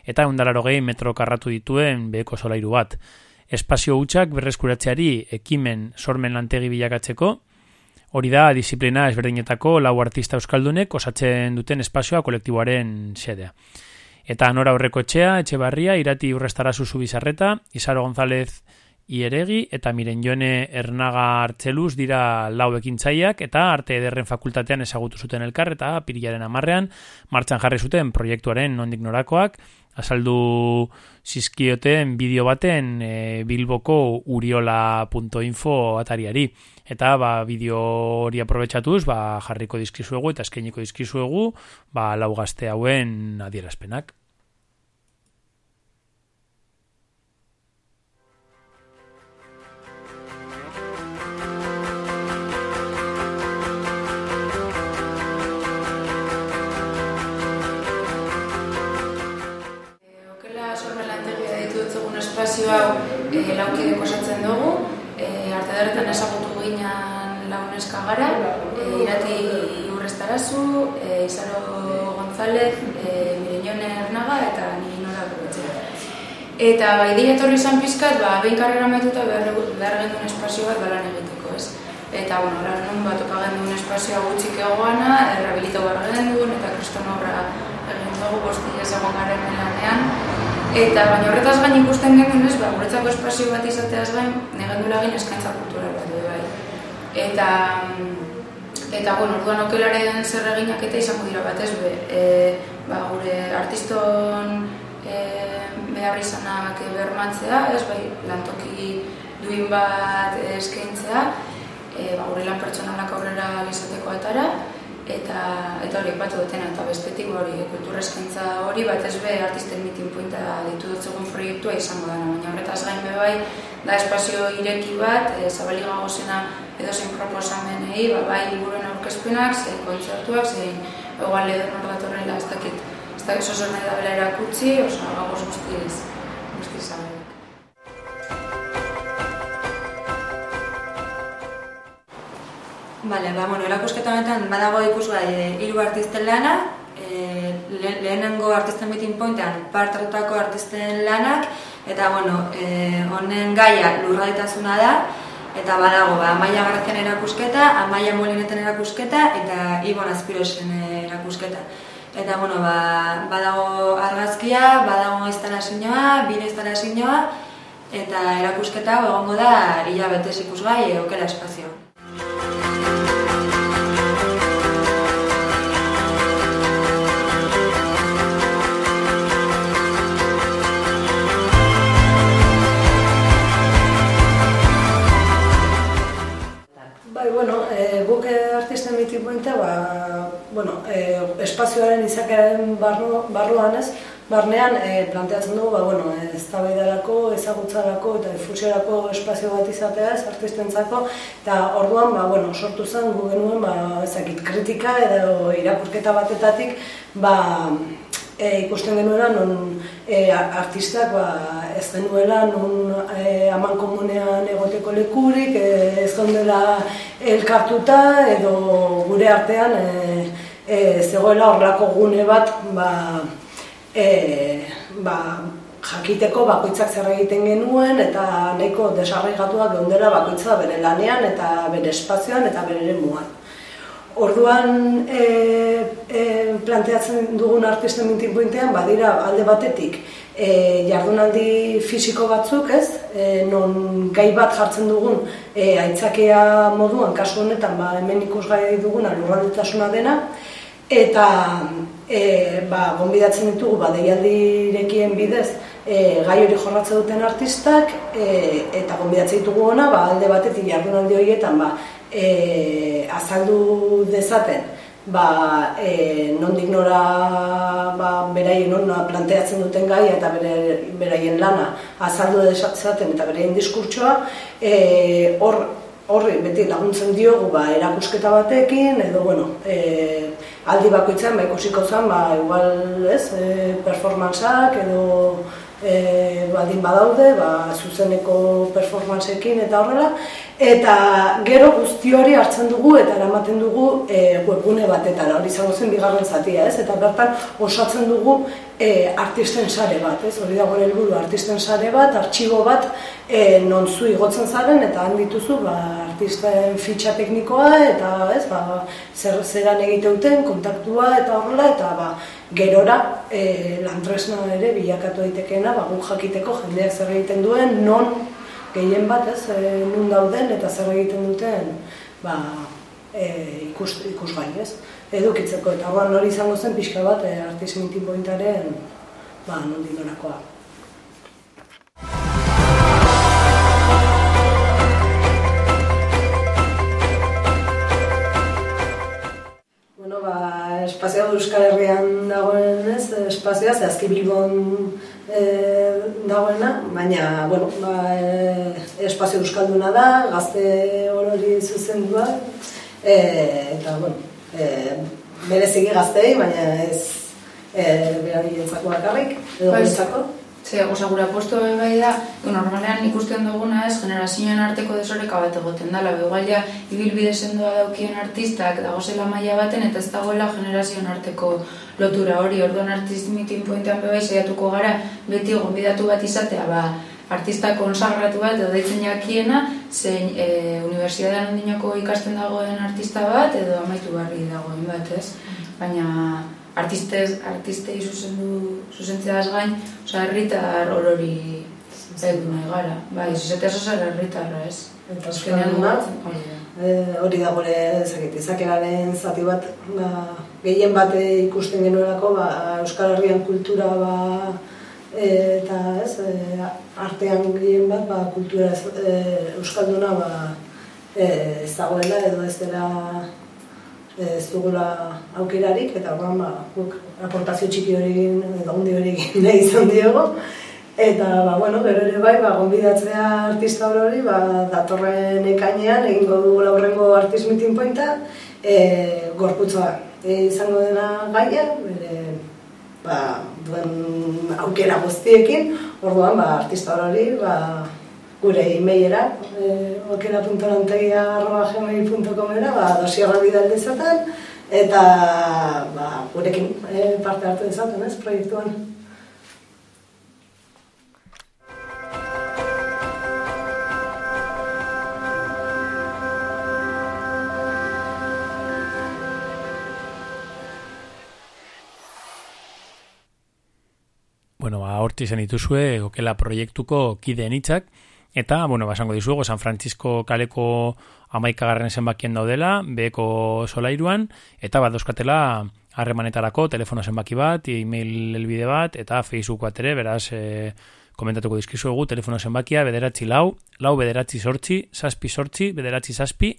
eta ondalaro gehi metro karratu dituen beheko solairu bat. Espazio hutsak berreskuratzeari ekimen sormen lantegi bilakatzeko, hori da disiplina ezberdinetako lau artista euskaldunek osatzen duten espazioa kolektiboaren sedea. Eta nora horreko etxea, etxe barria, irati urrestara zuzu bizarreta, Isaro González Ieregi eta Miren Jone Ernaga Artzeluz dira lau ekintzaiak eta arte ederren fakultatean ezagutu zuten elkar eta pirilaren amarrean martxan jarri zuten proiektuaren nondik norakoak, azaldu zizkioten bideo baten e, bilboko uriola.info atariari. Eta ba, bideo hori aprobetsatuz ba, jarriko dizkizuegu eta eskeniko dizkizuegu ba, lau gazte hauen adierazpenak. Espazio hau e, laukidek osatzen dugu, e, arte derretan ezagutu ginen launeska gara, e, irati urrestarazu, e, Isaro González, e, Mireñone Ernaga eta nire nola berutzea. Eta bai etorri izan pizkat, ba, behin karrera metuta behar, behar gendun espazio bat balan egiteko, ez? Eta, bueno, lan nun bat opa gendun espazioa gutxik egoana, errabilito behar gendun, eta kriston obra egin dugu bostila ezagun garen lanean, Eta baina horretaz gain ikusten genuen ba, guretzako espazio bat izateaz gain, negen du lagin eskaintza kultural bat du bai. Eta, eta bueno, orduan okelaren zer eginak eta izango dira batez be, e, ba, gure artiston e, behar izanak bermatzea, ez, bai, lantoki duin bat eskaintzea, e, ba, gure lan pertsonalak aurrera izateko atara, eta eta hori batu dutena eta bestetik hori kultura eskaintza hori bat ez be artisten meeting pointa ditu dut zegoen proiektua izango da baina horretaz gain be bai da espazio ireki bat e, zabaliga gozena edo zein proposamenei ba, bai liburuen aurkezpenak zein kontzertuak zein egual edo nor datorrela ez dakit ez dakit oso nahi da bela erakutsi oso gagoz guztiz Vale, ba, bueno, erakusketa honetan badago ikusgai e, hiru artisten lana, e, le, lehenengo artisten meeting pointean part hartutako artisten lanak, eta bueno, e, honen gaia lurraditasuna da, eta badago, ba, Amaia Garrazian erakusketa, Amaia Molineten erakusketa, eta Ibon Azpirosen erakusketa. Eta, bueno, ba, badago argazkia, badago instalazioa, bire instalazioa, eta erakusketa egongo da hilabetez ikusgai okela espazioa. Bueno, e, espazioaren izakaren barru, barruan ez, barnean e, planteatzen dugu, ba, bueno, ez ezagutzarako eta difusiorako espazio bat izatea ez, artistentzako, eta orduan, ba, bueno, sortu zen gu genuen, ba, ezakit, kritika edo irakurketa batetatik, ba, e, ikusten genuela non e, artistak ba, ez genuela non e, aman komunean egoteko lekurik, e, ez gondela elkartuta edo gure artean e, e, zegoela horrako gune bat ba, e, ba, jakiteko bakoitzak zer egiten genuen eta nahiko desarraigatuak geundela bakoitza bere lanean eta bere espazioan eta bere muan. Orduan e, e, planteatzen dugun artisten mintin pointean, badira alde batetik e, jardunaldi fisiko batzuk, ez? E, non gai bat jartzen dugun e, aitzakea moduan, kasu honetan, ba, hemen ikusgai dugun alurraldetasuna dena, eta e, ba, gonbidatzen ditugu, ba, deialdirekien bidez, e, gai hori jorratze duten artistak, e, eta gonbidatzen ditugu ona, ba, alde batetik jardunaldi horietan, ba, e, azaldu dezaten ba, e, nondik nora ba, beraien nona planteatzen duten gai eta bere, beraien lana azaldu dezaten eta beraien diskurtsoa e, hor horri beti laguntzen diogu ba, erakusketa batekin edo bueno, e, aldi bakoitzan ba, ikusiko zen ba, igual ez, e, performantzak edo e, baldin badaude, ba, zuzeneko performanceekin eta horrela, eta gero guzti hori hartzen dugu eta eramaten dugu e, webgune batetara, hori izango zen bigarren zatia, ez? Eta bertan osatzen dugu e, artisten sare bat, ez? Hori da gore helburu artisten sare bat, artxibo bat, e, non zu igotzen zaren eta han dituzu ba, artisten fitxa teknikoa eta ez, ba, zer zeran egiteuten, kontaktua eta horrela, eta ba, gerora e, lantresna ere bilakatu daitekeena ba, jakiteko jendeak zer egiten duen, non gehien bat, ez, e, nun dauden eta zer egiten duten ba, e, ikus, ikusgai, ez, edukitzeko, eta horren hori izango zen pixka bat e, artisen pointaren ba, non dinorakoa. espazioa Euskal Herrian dagoen ez, espazioa, ze azki Bilbon e, dagoena, baina, bueno, ba, e, espazio Euskalduna da, gazte horori zuzendua, e, eta, bueno, e, bereziki gaztei, baina ez e, berari entzako bakarrik, edo entzako. Ze, oza, gura posto bai da, normalean ikusten duguna ez, generazioen arteko desoreka bat egoten dela, begual ja, ibilbide sendoa daukien artistak dagozela maila baten, eta ez dagoela generazioen arteko lotura hori, orduan artist meeting pointean bebai saiatuko gara, beti gonbidatu bat izatea, ba, artista konsagratu bat, edo deitzen jakiena, zein e, universidadean ondinoko ikasten dagoen artista bat, edo amaitu barri dagoen bat, ez? Baina, artistez, artistei zuzendu, zuzentzeaz gain, oza, herritar horori zaitu nahi gara. Bai, zuzetea zozer herritarra, ez? Azkenean bat, eh, hori da gure ezakit, izakeraren zati bat, ba, gehien bat ikusten genuelako, ba, Euskal Herrian kultura, ba, eta ez, e, artean gehien bat, ba, kultura e, Euskalduna, ba, e, ez dagoela edo ez dela ez dugula aukerarik, eta orduan ba, guk aportazio txiki hori egin, edo hundi hori egin izan diego. Eta, ba, bueno, gero ere bai, ba, gonbidatzea artista hori, ba, datorren ekainean, egingo dugu laurrengo artist meeting pointa, e, gorputza e, izango dena gaia, bere, ba, duen aukera guztiekin, orduan, ba, artista hori, ba, gure e-mailera, e, okera.lantegia.gmail.comera, ba, dosiarra bidal dezaten, eta ba, gurekin e, parte hartu dezaten, ez, proiektuan. Horti zen dituzue, okela proiektuko kideen hitzak, Eta, bueno, basango dizuego, San Francisco kaleko amaikagarren zenbakien daudela, beko solairuan, eta bat dauzkatela harremanetarako telefono zenbaki bat, e-mail elbide bat, eta Facebook bat ere, beraz, e, komentatuko dizkizuegu, telefono zenbakia, bederatzi lau, lau bederatzi sortzi, saspi sortzi, bederatzi saspi,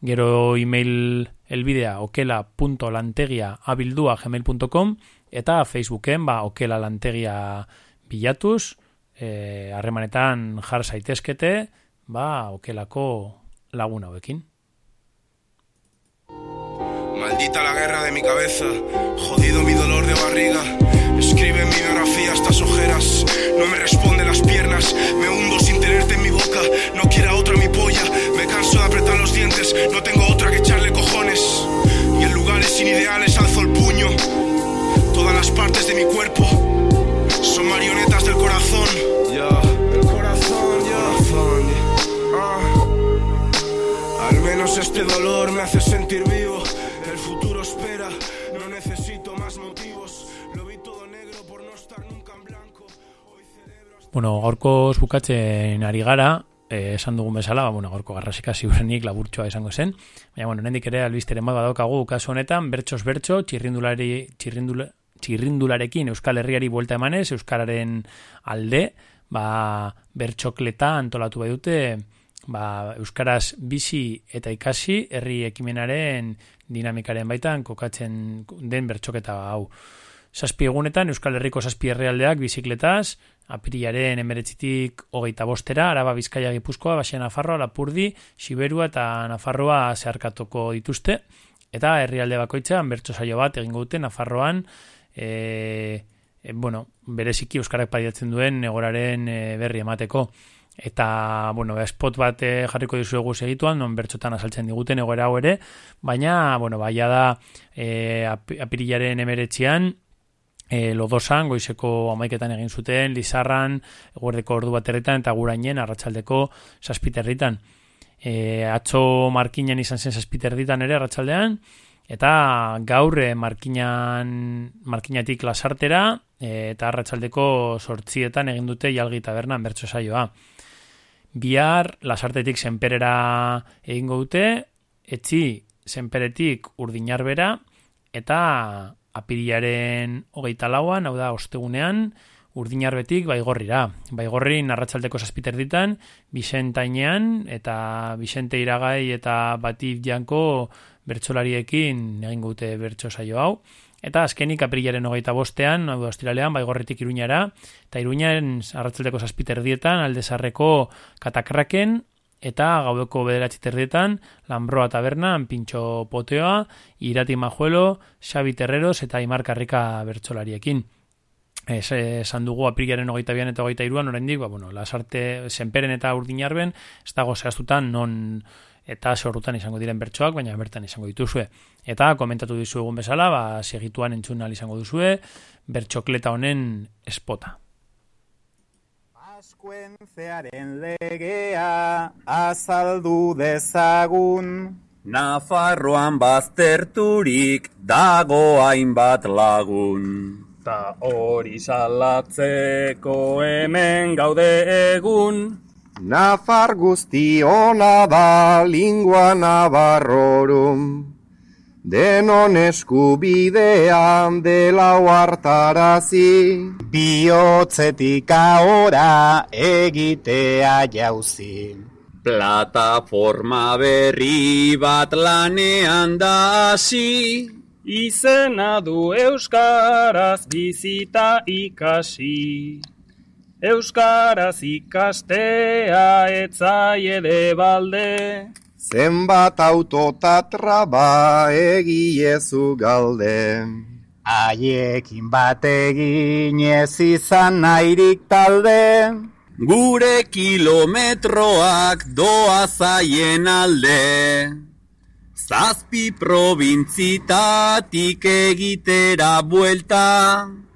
gero e-mail elbidea okela.lantegia abildua gmail.com, eta Facebooken, ba, okela lantegia bilatuz, Eh, harremanetan jar zaitezkete, ba, okelako laguna hauekin. Maldita la guerra de mi cabeza, jodido mi dolor de barriga. Escribe en mi biografía estas ojeras, no me responde las piernas, me hundo sin tenerte en mi boca, no quiera otra mi polla, me canso de apretar los dientes, no tengo otra que echarle cojones. Y en lugares sin ideales alzo el puño, todas las partes de mi cuerpo son marionetas del corazón. Ya, el corazón, ya. Ah. Al menos este dolor me hace sentir vivo. El futuro espera, no necesito más motivos. Lo vi todo negro por no estar nunca en blanco. Hoy celebro... Bueno, gaurko bukatzen ari gara, eh, esan dugun bezala, ba, bueno, gorko garrasika ziurrenik laburtxoa izango zen. Baina, bueno, nendik ere albisteren bat badaukagu kasu honetan, bertxos bertxo, txirrindulari, txirrindula, txirrindularekin Euskal Herriari buelta emanez, Euskararen alde, ba, bertxokleta antolatu bai dute, ba, Euskaraz bizi eta ikasi herri ekimenaren dinamikaren baitan kokatzen den bertxoketa hau. Zazpi egunetan, Euskal Herriko zazpi herrialdeak bizikletaz, apirilaren emeretzitik hogeita bostera, araba bizkaia gipuzkoa, basia Nafarroa, Lapurdi, Siberua eta Nafarroa zeharkatuko dituzte, eta herrialde bakoitzean bertso saio bat egingo dute Nafarroan, e, e, bueno, bereziki euskarak padiatzen duen negoraren e, berri emateko. Eta, bueno, spot bat e, jarriko dizuegu segituan, non bertxotan asaltzen diguten egoera hau ere, baina, bueno, baia da e, apirilaren emeretxian, e, lodosan, goizeko amaiketan egin zuten, lizarran, guardeko ordu bat erretan, eta gurainen, arratsaldeko saspiterritan. E, atzo markinen izan zen saspiterritan ere, arratsaldean eta gaur e, markinan, markinatik lasartera, e, eta arratsaldeko sortzietan egin dute jalgi tabernan bertso saioa. Bihar, lasartetik zenperera egingo dute, etzi zenperetik urdinarbera, eta apirilaren hogeita lauan, hau da, ostegunean, urdinarbetik baigorrira. Baigorri narratzaldeko zazpiter ditan, Bixentainean eta Bixente iragai eta Batif janko bertsolariekin egin gute bertso saio hau. Eta azkenik apirilaren hogeita bostean, hau ostiralean, baigorretik iruñara, eta iruñaren narratzaldeko zazpiter dietan, aldezarreko katakraken, eta gaudeko bederatzi terdietan, Lambroa taberna, pintxo poteoa, Irati Majuelo, Xabi Terreros eta Imar Karrika bertsolariekin. Ez, esan dugu aprilaren hogeita bian eta hogeita iruan, oraindik, ba, bueno, lasarte zenperen eta urdinarben, ez dago zehaztutan non eta sorrutan izango diren bertsoak, baina bertan izango dituzue. Eta komentatu dizu egun bezala, ba, segituan entzun izango duzue, bertxokleta honen espota. Eskuentzearen legea azaldu dezagun Nafarroan bazterturik dago hainbat lagun Ta hori salatzeko hemen gaude egun Nafar guzti ona da lingua nabarrorum denon eskubidean dela hartarazi bihotzetik ahora egitea jauzi. Plataforma berri bat lanean da hasi, izena du Euskaraz bizita ikasi. Euskaraz ikastea etzaie de balde, Zenbat autotatra ba egiezu galde. Aiekin bat egin ez izan nahirik talde. Gure kilometroak doa zaien alde. Zazpi probintzitatik egitera buelta.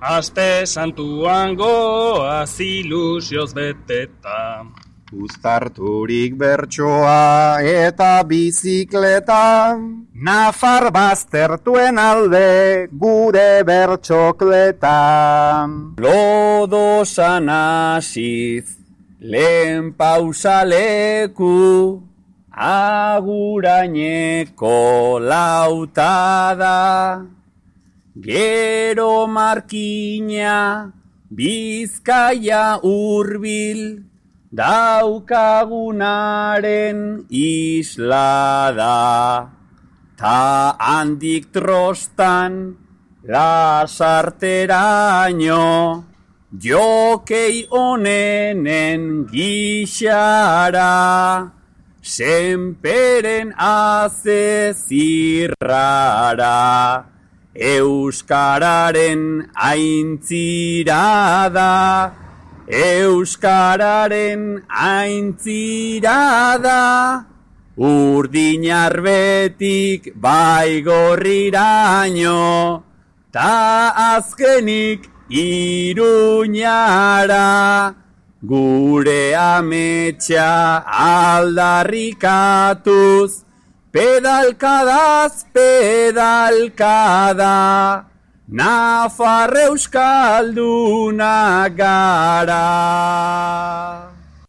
Aste santuan goaz ilusioz beteta. Uztarturik bertsoa eta bizikleta Nafar baztertuen alde gure bertxokleta Lodo sanasiz lehen pausaleku Aguraineko lautada Gero markina bizkaia urbil daukagunaren isla da. Ta handik trostan lasarteraino, jokei onenen gixara, senperen aze Euskararen aintzirada, Euskararen aintzirada, urdinarbetik baigorriraino, ta azkenik iruñara, gure ametsa aldarrikatuz, pedalkadaz pedalkada. Nafar euskalduna gara.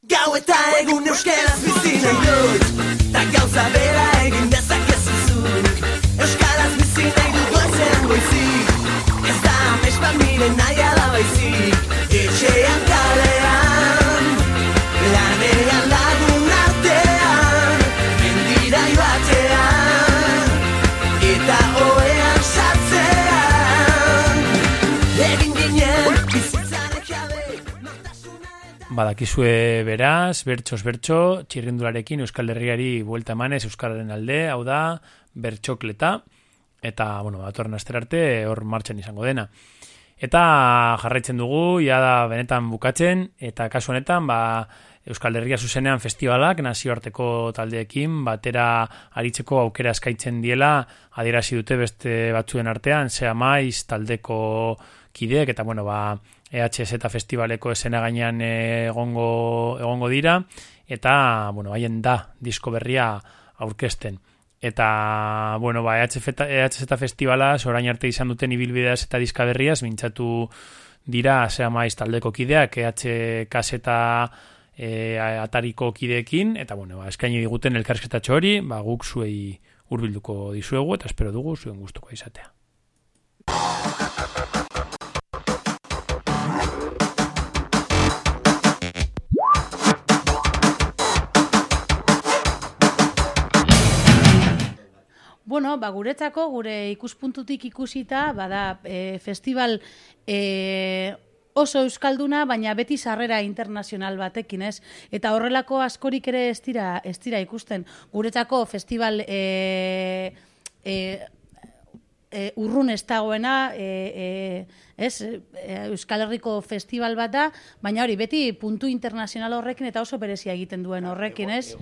Gau eta egun euskeraz bizi nahi dut Ta gauza bera egin dezakezu zuk Euskaraz bizi nahi dut goizean goizik. Ez da amespa miren nahi alabaizik Badakizue beraz, bertxos bertxo, txirrindularekin Euskal Herriari buelta emanez Euskalaren alde, hau da, bertxokleta, eta, bueno, datorren aster arte, hor martxan izango dena. Eta jarraitzen dugu, ja da benetan bukatzen, eta kasu honetan, ba, Euskal Herria zuzenean festivalak nazioarteko taldeekin batera aritzeko aukera eskaitzen diela adierazi dute beste batzuen artean zea maiz taldeko kideek eta bueno ba Eta festivaleko esena gainean egongo, egongo dira. Eta bueno haien da disko berria aurkezten. Eta bueno ba EHS eta festivala orain arte izan duten ibilbideaz eta diska berriaz mintzatu dira zea maiz taldeko kideak EH kaseta e, atariko kideekin, eta bueno, ba, eskaini diguten elkarrizketatxo hori, ba, guk zuei hurbilduko dizuegu, eta espero dugu zuen gustuko izatea. Bueno, ba, guretzako, gure ikuspuntutik ikusita, bada, e, festival e, oso euskalduna, baina beti sarrera internazional batekin, ez? Eta horrelako askorik ere ez dira, ez dira ikusten. Guretzako festival e, e, e, urrun ez dagoena, e, e, ez? E, Euskal Herriko festival bat da, baina hori beti puntu internazional horrekin eta oso berezia egiten duen horrekin, ez?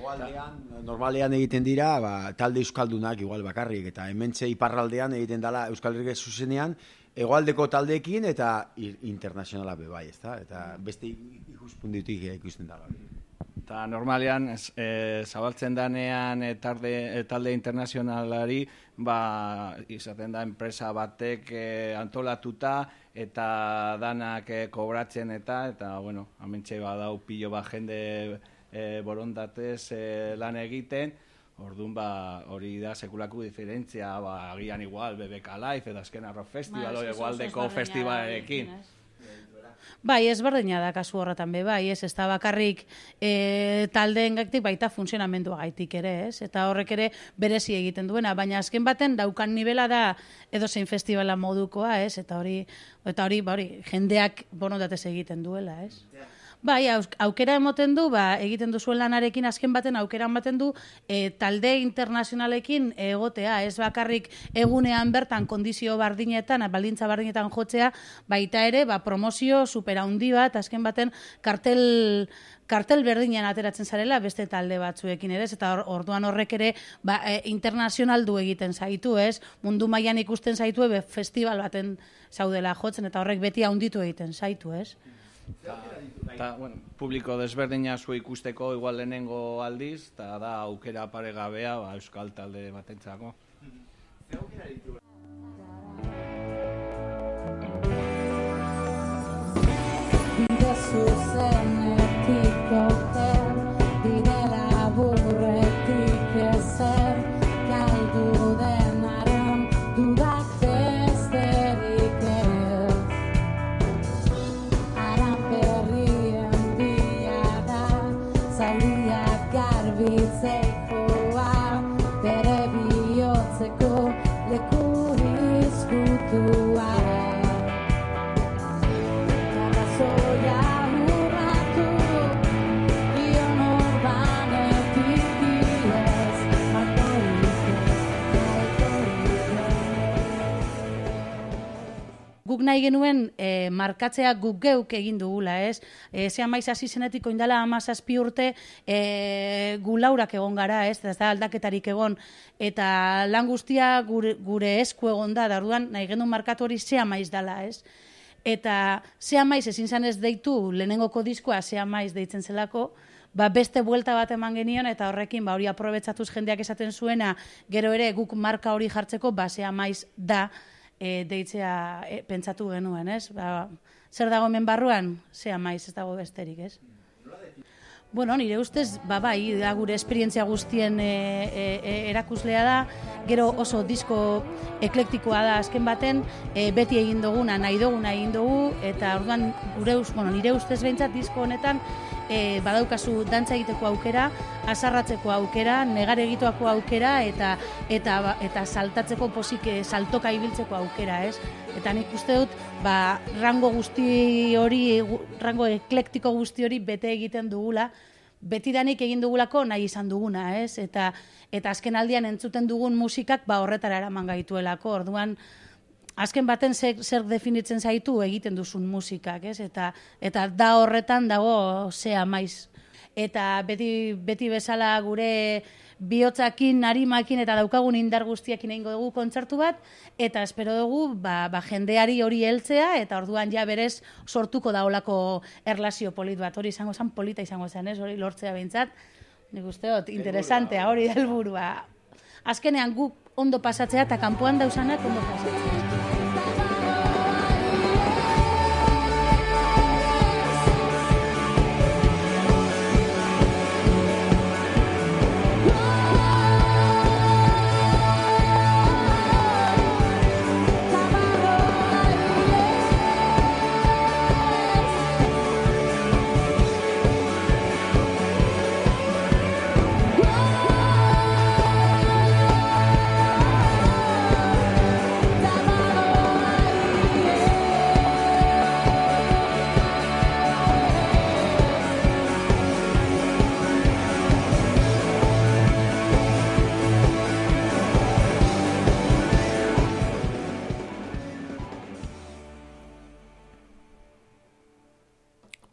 normalean egiten dira, ba, talde euskaldunak igual bakarrik, eta hementxe iparraldean egiten dela Euskal Herriko zuzenean, egoaldeko taldeekin eta internazionala be bai, ezta? Eta beste ikuspuntutik ikusten da. Eta normalean e, zabaltzen danean e, tarde, e, talde internazionalari ba, izaten da enpresa batek e, antolatuta eta danak e, kobratzen eta eta bueno, amentxe badau pilo bat jende e, borondatez e, lan egiten Orduan ba, hori da sekulako diferentzia, ba, agian igual, BBK Live, edo azken arro festival, ba, igualdeko festivalekin. Bai, ez berdina da kasu horretan be, bai, ez, ez da bakarrik e, taldeen gaitik baita funtzionamendua gaitik ere, ez, eta horrek ere berezi egiten duena, baina azken baten daukan nivela da edo zein festivala modukoa, ez, eta hori, eta hori, ba, hori, jendeak bonotatez egiten duela, ez. Bai, aukera emoten du, ba, egiten duzuen lanarekin azken baten aukera ematen du e, talde internazionalekin egotea, ez bakarrik egunean bertan kondizio bardinetan, baldintza bardinetan jotzea, baita ere, ba, promozio supera handi bat, azken baten kartel kartel berdinen ateratzen zarela beste talde batzuekin ere, eta orduan horrek ere ba, e, internazional du egiten zaitu, ez? Mundu mailan ikusten zaitu, ebe festival baten zaudela jotzen, eta horrek beti handitu egiten zaitu, ez? Ta, bueno, publiko desberdina zu ikusteko igual lehenengo aldiz, eta da aukera paregabea ba, euskal talde batentzako. Guk nahi genuen e, markatzea guk geuk egin dugula, ez? E, Zea maiz hasi zenetik oindala amazazpi urte e, gu laurak egon gara, ez? Ez da aldaketarik egon, eta lan guztia gure, gure esku egon da, darduan nahi genuen markatu hori zea maiz dala, ez? Eta zea maiz ezin zanez deitu lehenengoko diskoa zea maiz deitzen zelako, ba beste buelta bat eman genion eta horrekin ba hori aprobetxatuz jendeak esaten zuena gero ere guk marka hori jartzeko ba zea maiz da e, deitzea e, pentsatu genuen, ez? Ba, zer dago hemen barruan? Zea maiz, ez dago besterik, ez? Bueno, nire ustez, ba, bai, da gure esperientzia guztien e, e, e, erakuslea da, gero oso disko eklektikoa da azken baten, e, beti egin duguna, nahi duguna egin dugu, eta orduan gure, bueno, nire ustez behintzat disko honetan, e, badaukazu dantza egiteko aukera, azarratzeko aukera, negar egitoako aukera eta eta eta saltatzeko posik e, saltoka ibiltzeko aukera, ez? Eta nik uste dut, ba, rango guzti hori, rango eklektiko guzti hori bete egiten dugula, betidanik egin dugulako nahi izan duguna, ez? Eta eta azken aldian entzuten dugun musikak ba horretara eraman gaituelako. Orduan azken baten zer, zer definitzen zaitu egiten duzun musikak, ez? Eta, eta da horretan dago zea maiz. Eta beti, beti bezala gure bihotzakin, narimakin eta daukagun indar guztiakin egingo dugu kontzertu bat, eta espero dugu ba, ba, jendeari hori heltzea, eta orduan ja berez sortuko daolako erlazio polit bat. Hori izango zen, polita izango zen, ez? Hori lortzea behintzat, nik usteot, interesantea, hori da helburua. Azkenean guk ondo pasatzea eta kanpoan dausanak ondo pasatzea.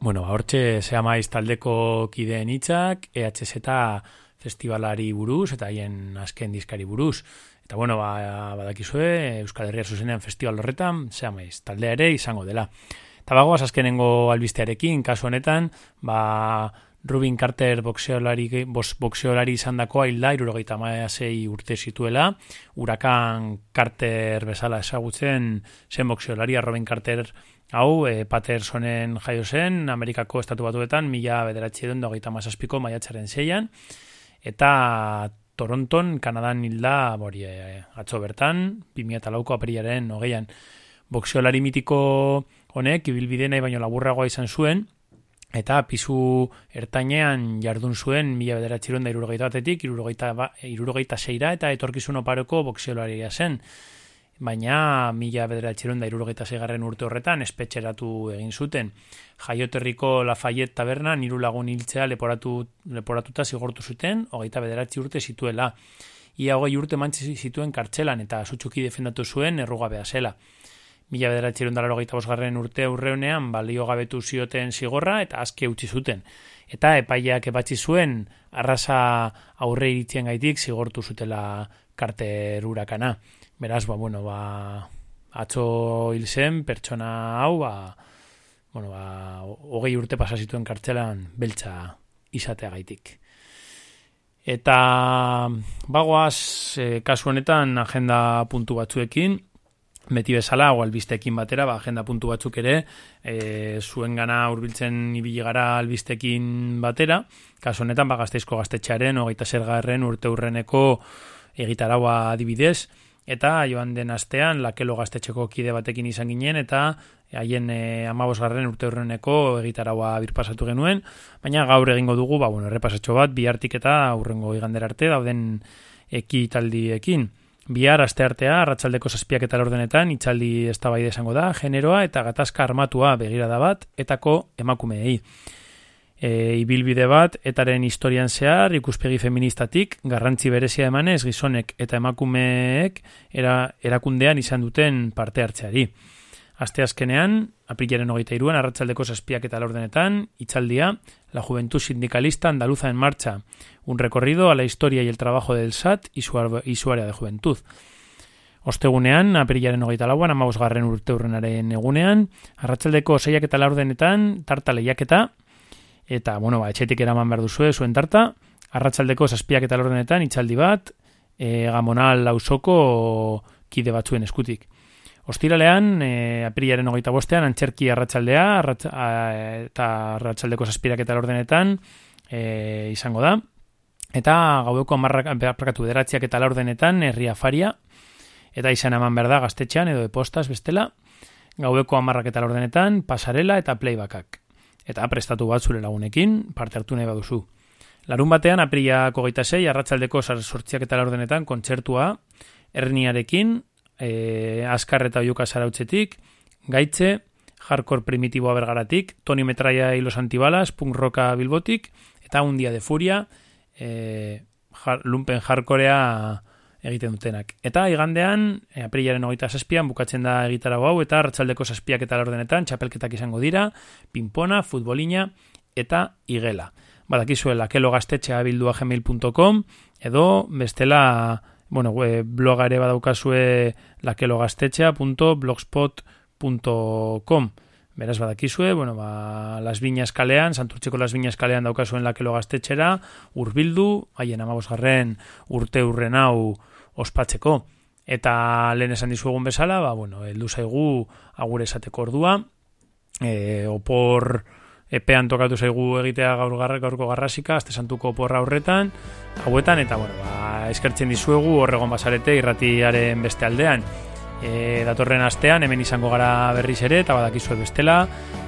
Bueno, ba, hortxe zea maiz taldeko kideen hitzak, EHZ festivalari buruz, eta haien azken diskari buruz. Eta bueno, ba, badakizue, Euskal Herria zuzenean festival horretan, zea maiz, taldea ere izango dela. Eta bagoaz azkenengo albistearekin, kasu honetan, ba, Rubin Carter boxeolari, boxeolari izan dakoa hilda, irurogeita zei urte zituela, Hurakan Carter bezala ezagutzen zen boxeolaria Robin Carter hau, e, Pattersonen jaio zen, Amerikako estatu batuetan, mila bederatzi edo hogeita mazazpiko maiatxaren zeian, eta Toronton, Kanadan hilda, bori, e, atzo bertan, 2008ko aperiaren hogeian, boxeolari mitiko honek, ibilbide nahi baino laburragoa izan zuen, eta pisu ertainean jardun zuen mila bederatxiron da irurogeita batetik, irurogeita, ba, irurogeita seira eta etorkizun oparoko boxeolaria zen. Baina mila bederatxiron da irurogeita segarren urte horretan espetxeratu egin zuten. Jaioterriko Lafayette taberna niru lagun hiltzea leporatu, leporatuta zigortu zuten, hogeita bederatzi urte zituela. Ia hogei urte mantzi zituen kartxelan eta zutsuki defendatu zuen errugabea zela mila bederatzeron dara bosgarren urte aurreunean balio gabetu zioten zigorra eta azke utzi zuten. Eta epaiak ebatzi zuen arrasa aurre iritzien gaitik zigortu zutela karter urakana. Beraz, ba, bueno, ba, atzo hil zen, pertsona hau, ba, bueno, ba, hogei urte pasa zituen kartzelan beltza izatea gaitik. Eta bagoaz, e, kasu honetan agenda puntu batzuekin, beti bezala, o albistekin batera, ba, agenda puntu batzuk ere, e, zuen gana urbiltzen ibili gara albistekin batera, kasu honetan, ba, gazteizko gaztetxearen, hogeita zergarren urte urreneko egitaraua adibidez, eta joan den astean, lakelo gaztetxeko kide batekin izan ginen, eta haien e, amabosgarren urte urreneko egitaraua birpasatu genuen, baina gaur egingo dugu, ba, bueno, errepasatxo bat, bihartik eta urrengo igander arte, dauden ekitaldiekin. Bihar aste artea, arratsaldeko zazpiak eta ordenetan, itxaldi eztabaide esango da, generoa eta gatazka armatua begirada bat, etako emakumeei. E, ibilbide bat, etaren historian zehar, ikuspegi feministatik, garrantzi berezia emanez, gizonek eta emakumeek era, erakundean izan duten parte hartzeari. Aste azkenean, aprilaren hogeita iruan, arratsaldeko zazpiak eta ordenetan, itxaldia, la juventud sindicalista andaluza en marcha, un recorrido a la historia y el trabajo del SAT y su, y su área de juventud. Ostegunean, aprilaren hogeita lauan, amabos garren urte egunean, arratsaldeko zeiak eta laurdenetan, tarta lehiaketa, eta, bueno, ba, etxetik eraman behar duzue, zuen tarta, arratsaldeko zazpiak eta laurdenetan, itxaldi bat, e, gamonal lausoko kide batzuen eskutik. Ostiralean, e, aprilaren hogeita bostean, antxerki arratsaldea, arratz, eta arratsaldeko zazpirak eta ordenetan e, izango da. Eta gaueko amarrak, prakatu bederatziak eta laurdenetan, herria faria, eta izan eman behar da gaztetxean edo depostas bestela, gaueko amarrak eta laurdenetan, pasarela eta playbackak. Eta prestatu bat zure lagunekin, parte hartu nahi baduzu. Larun batean, apriliako gaita zei, arratsaldeko sortziak eta laurdenetan, kontzertua, erniarekin, e, Azkar eta Oiuka Zarautzetik, Gaitze, Hardcore Primitiboa Bergaratik, Toni Metraia y los Antibalas, Punk Rocka Bilbotik, eta Un Día de Furia, e, Lumpen Hardcorea egiten dutenak. Eta igandean, e, aprilaren hogeita zazpian, bukatzen da egitara hau, eta ratxaldeko zazpiak eta laurdenetan, txapelketak izango dira, pinpona, futbolina eta igela. Badakizue lakelo gaztetxea bildua gmail.com edo bestela bueno, we, bloga ere badaukazue lakelogaztetxea.blogspot.com Beraz badakizue, bueno, ba, Las Viñas kalean, Santurtzeko Las Viñas kalean daukazuen lakelo gaztetxera, urbildu, haien amabosgarren urte urren hau ospatzeko. Eta lehen esan dizuegun bezala, ba, bueno, heldu zaigu agur esateko ordua, e, opor epean tokatu zaigu egitea gaur garra, gaurko garrasika, azte santuko oporra horretan, hauetan, eta bueno, ba, eskertzen dizuegu horregon basarete irratiaren beste aldean. E, datorren astean, hemen izango gara berriz ere, eta badakizue bestela,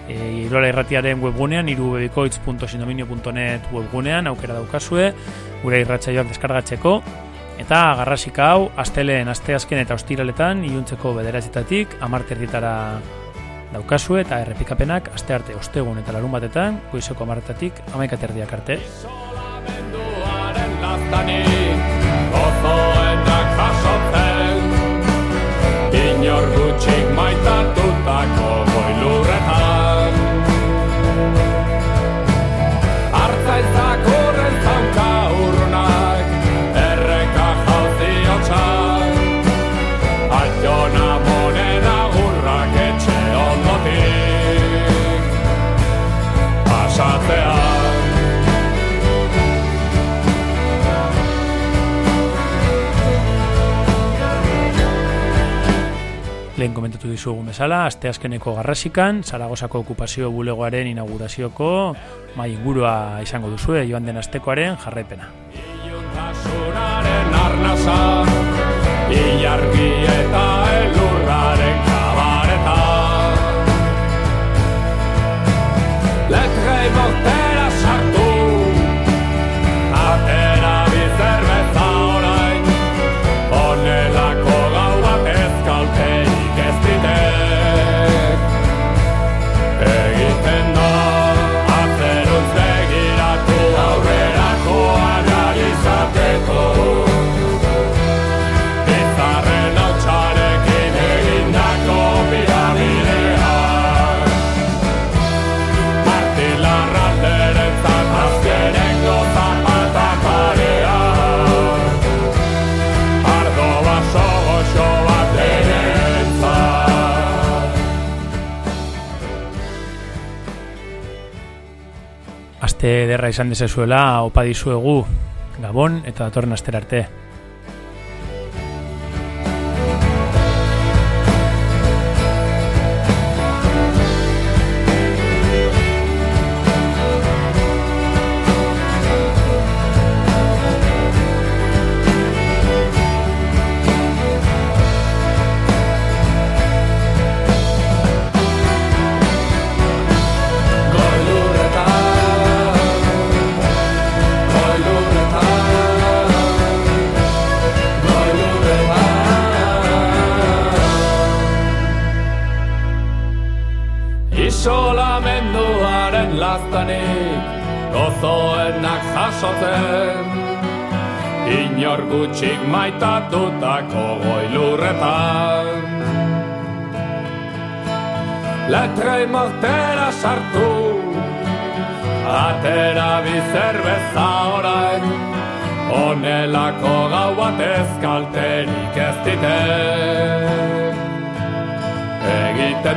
e, irola irratiaren webgunean, irubebikoitz.sindominio.net webgunean, aukera daukazue, gure irratsaioak deskargatzeko, eta garrasika hau, asteleen, asteazken eta ostiraletan, iluntzeko bederatzetatik, amarterritara daukazue eta errepikapenak aste arte ostegun eta larun batetan, goizeko amartatik, amaikaterdiak arte. Inor gutxik maitatutako goi Lehen komentatu dizugu bezala, asteazkeneko garrasikan, Zaragozako okupazio bulegoaren inaugurazioko mai ingurua izango duzue, joan den astekoaren jarraipena. Ilargi eta elurraren Aste derra izan dezezuela, opa dizuegu, Gabon eta datorren astera arte.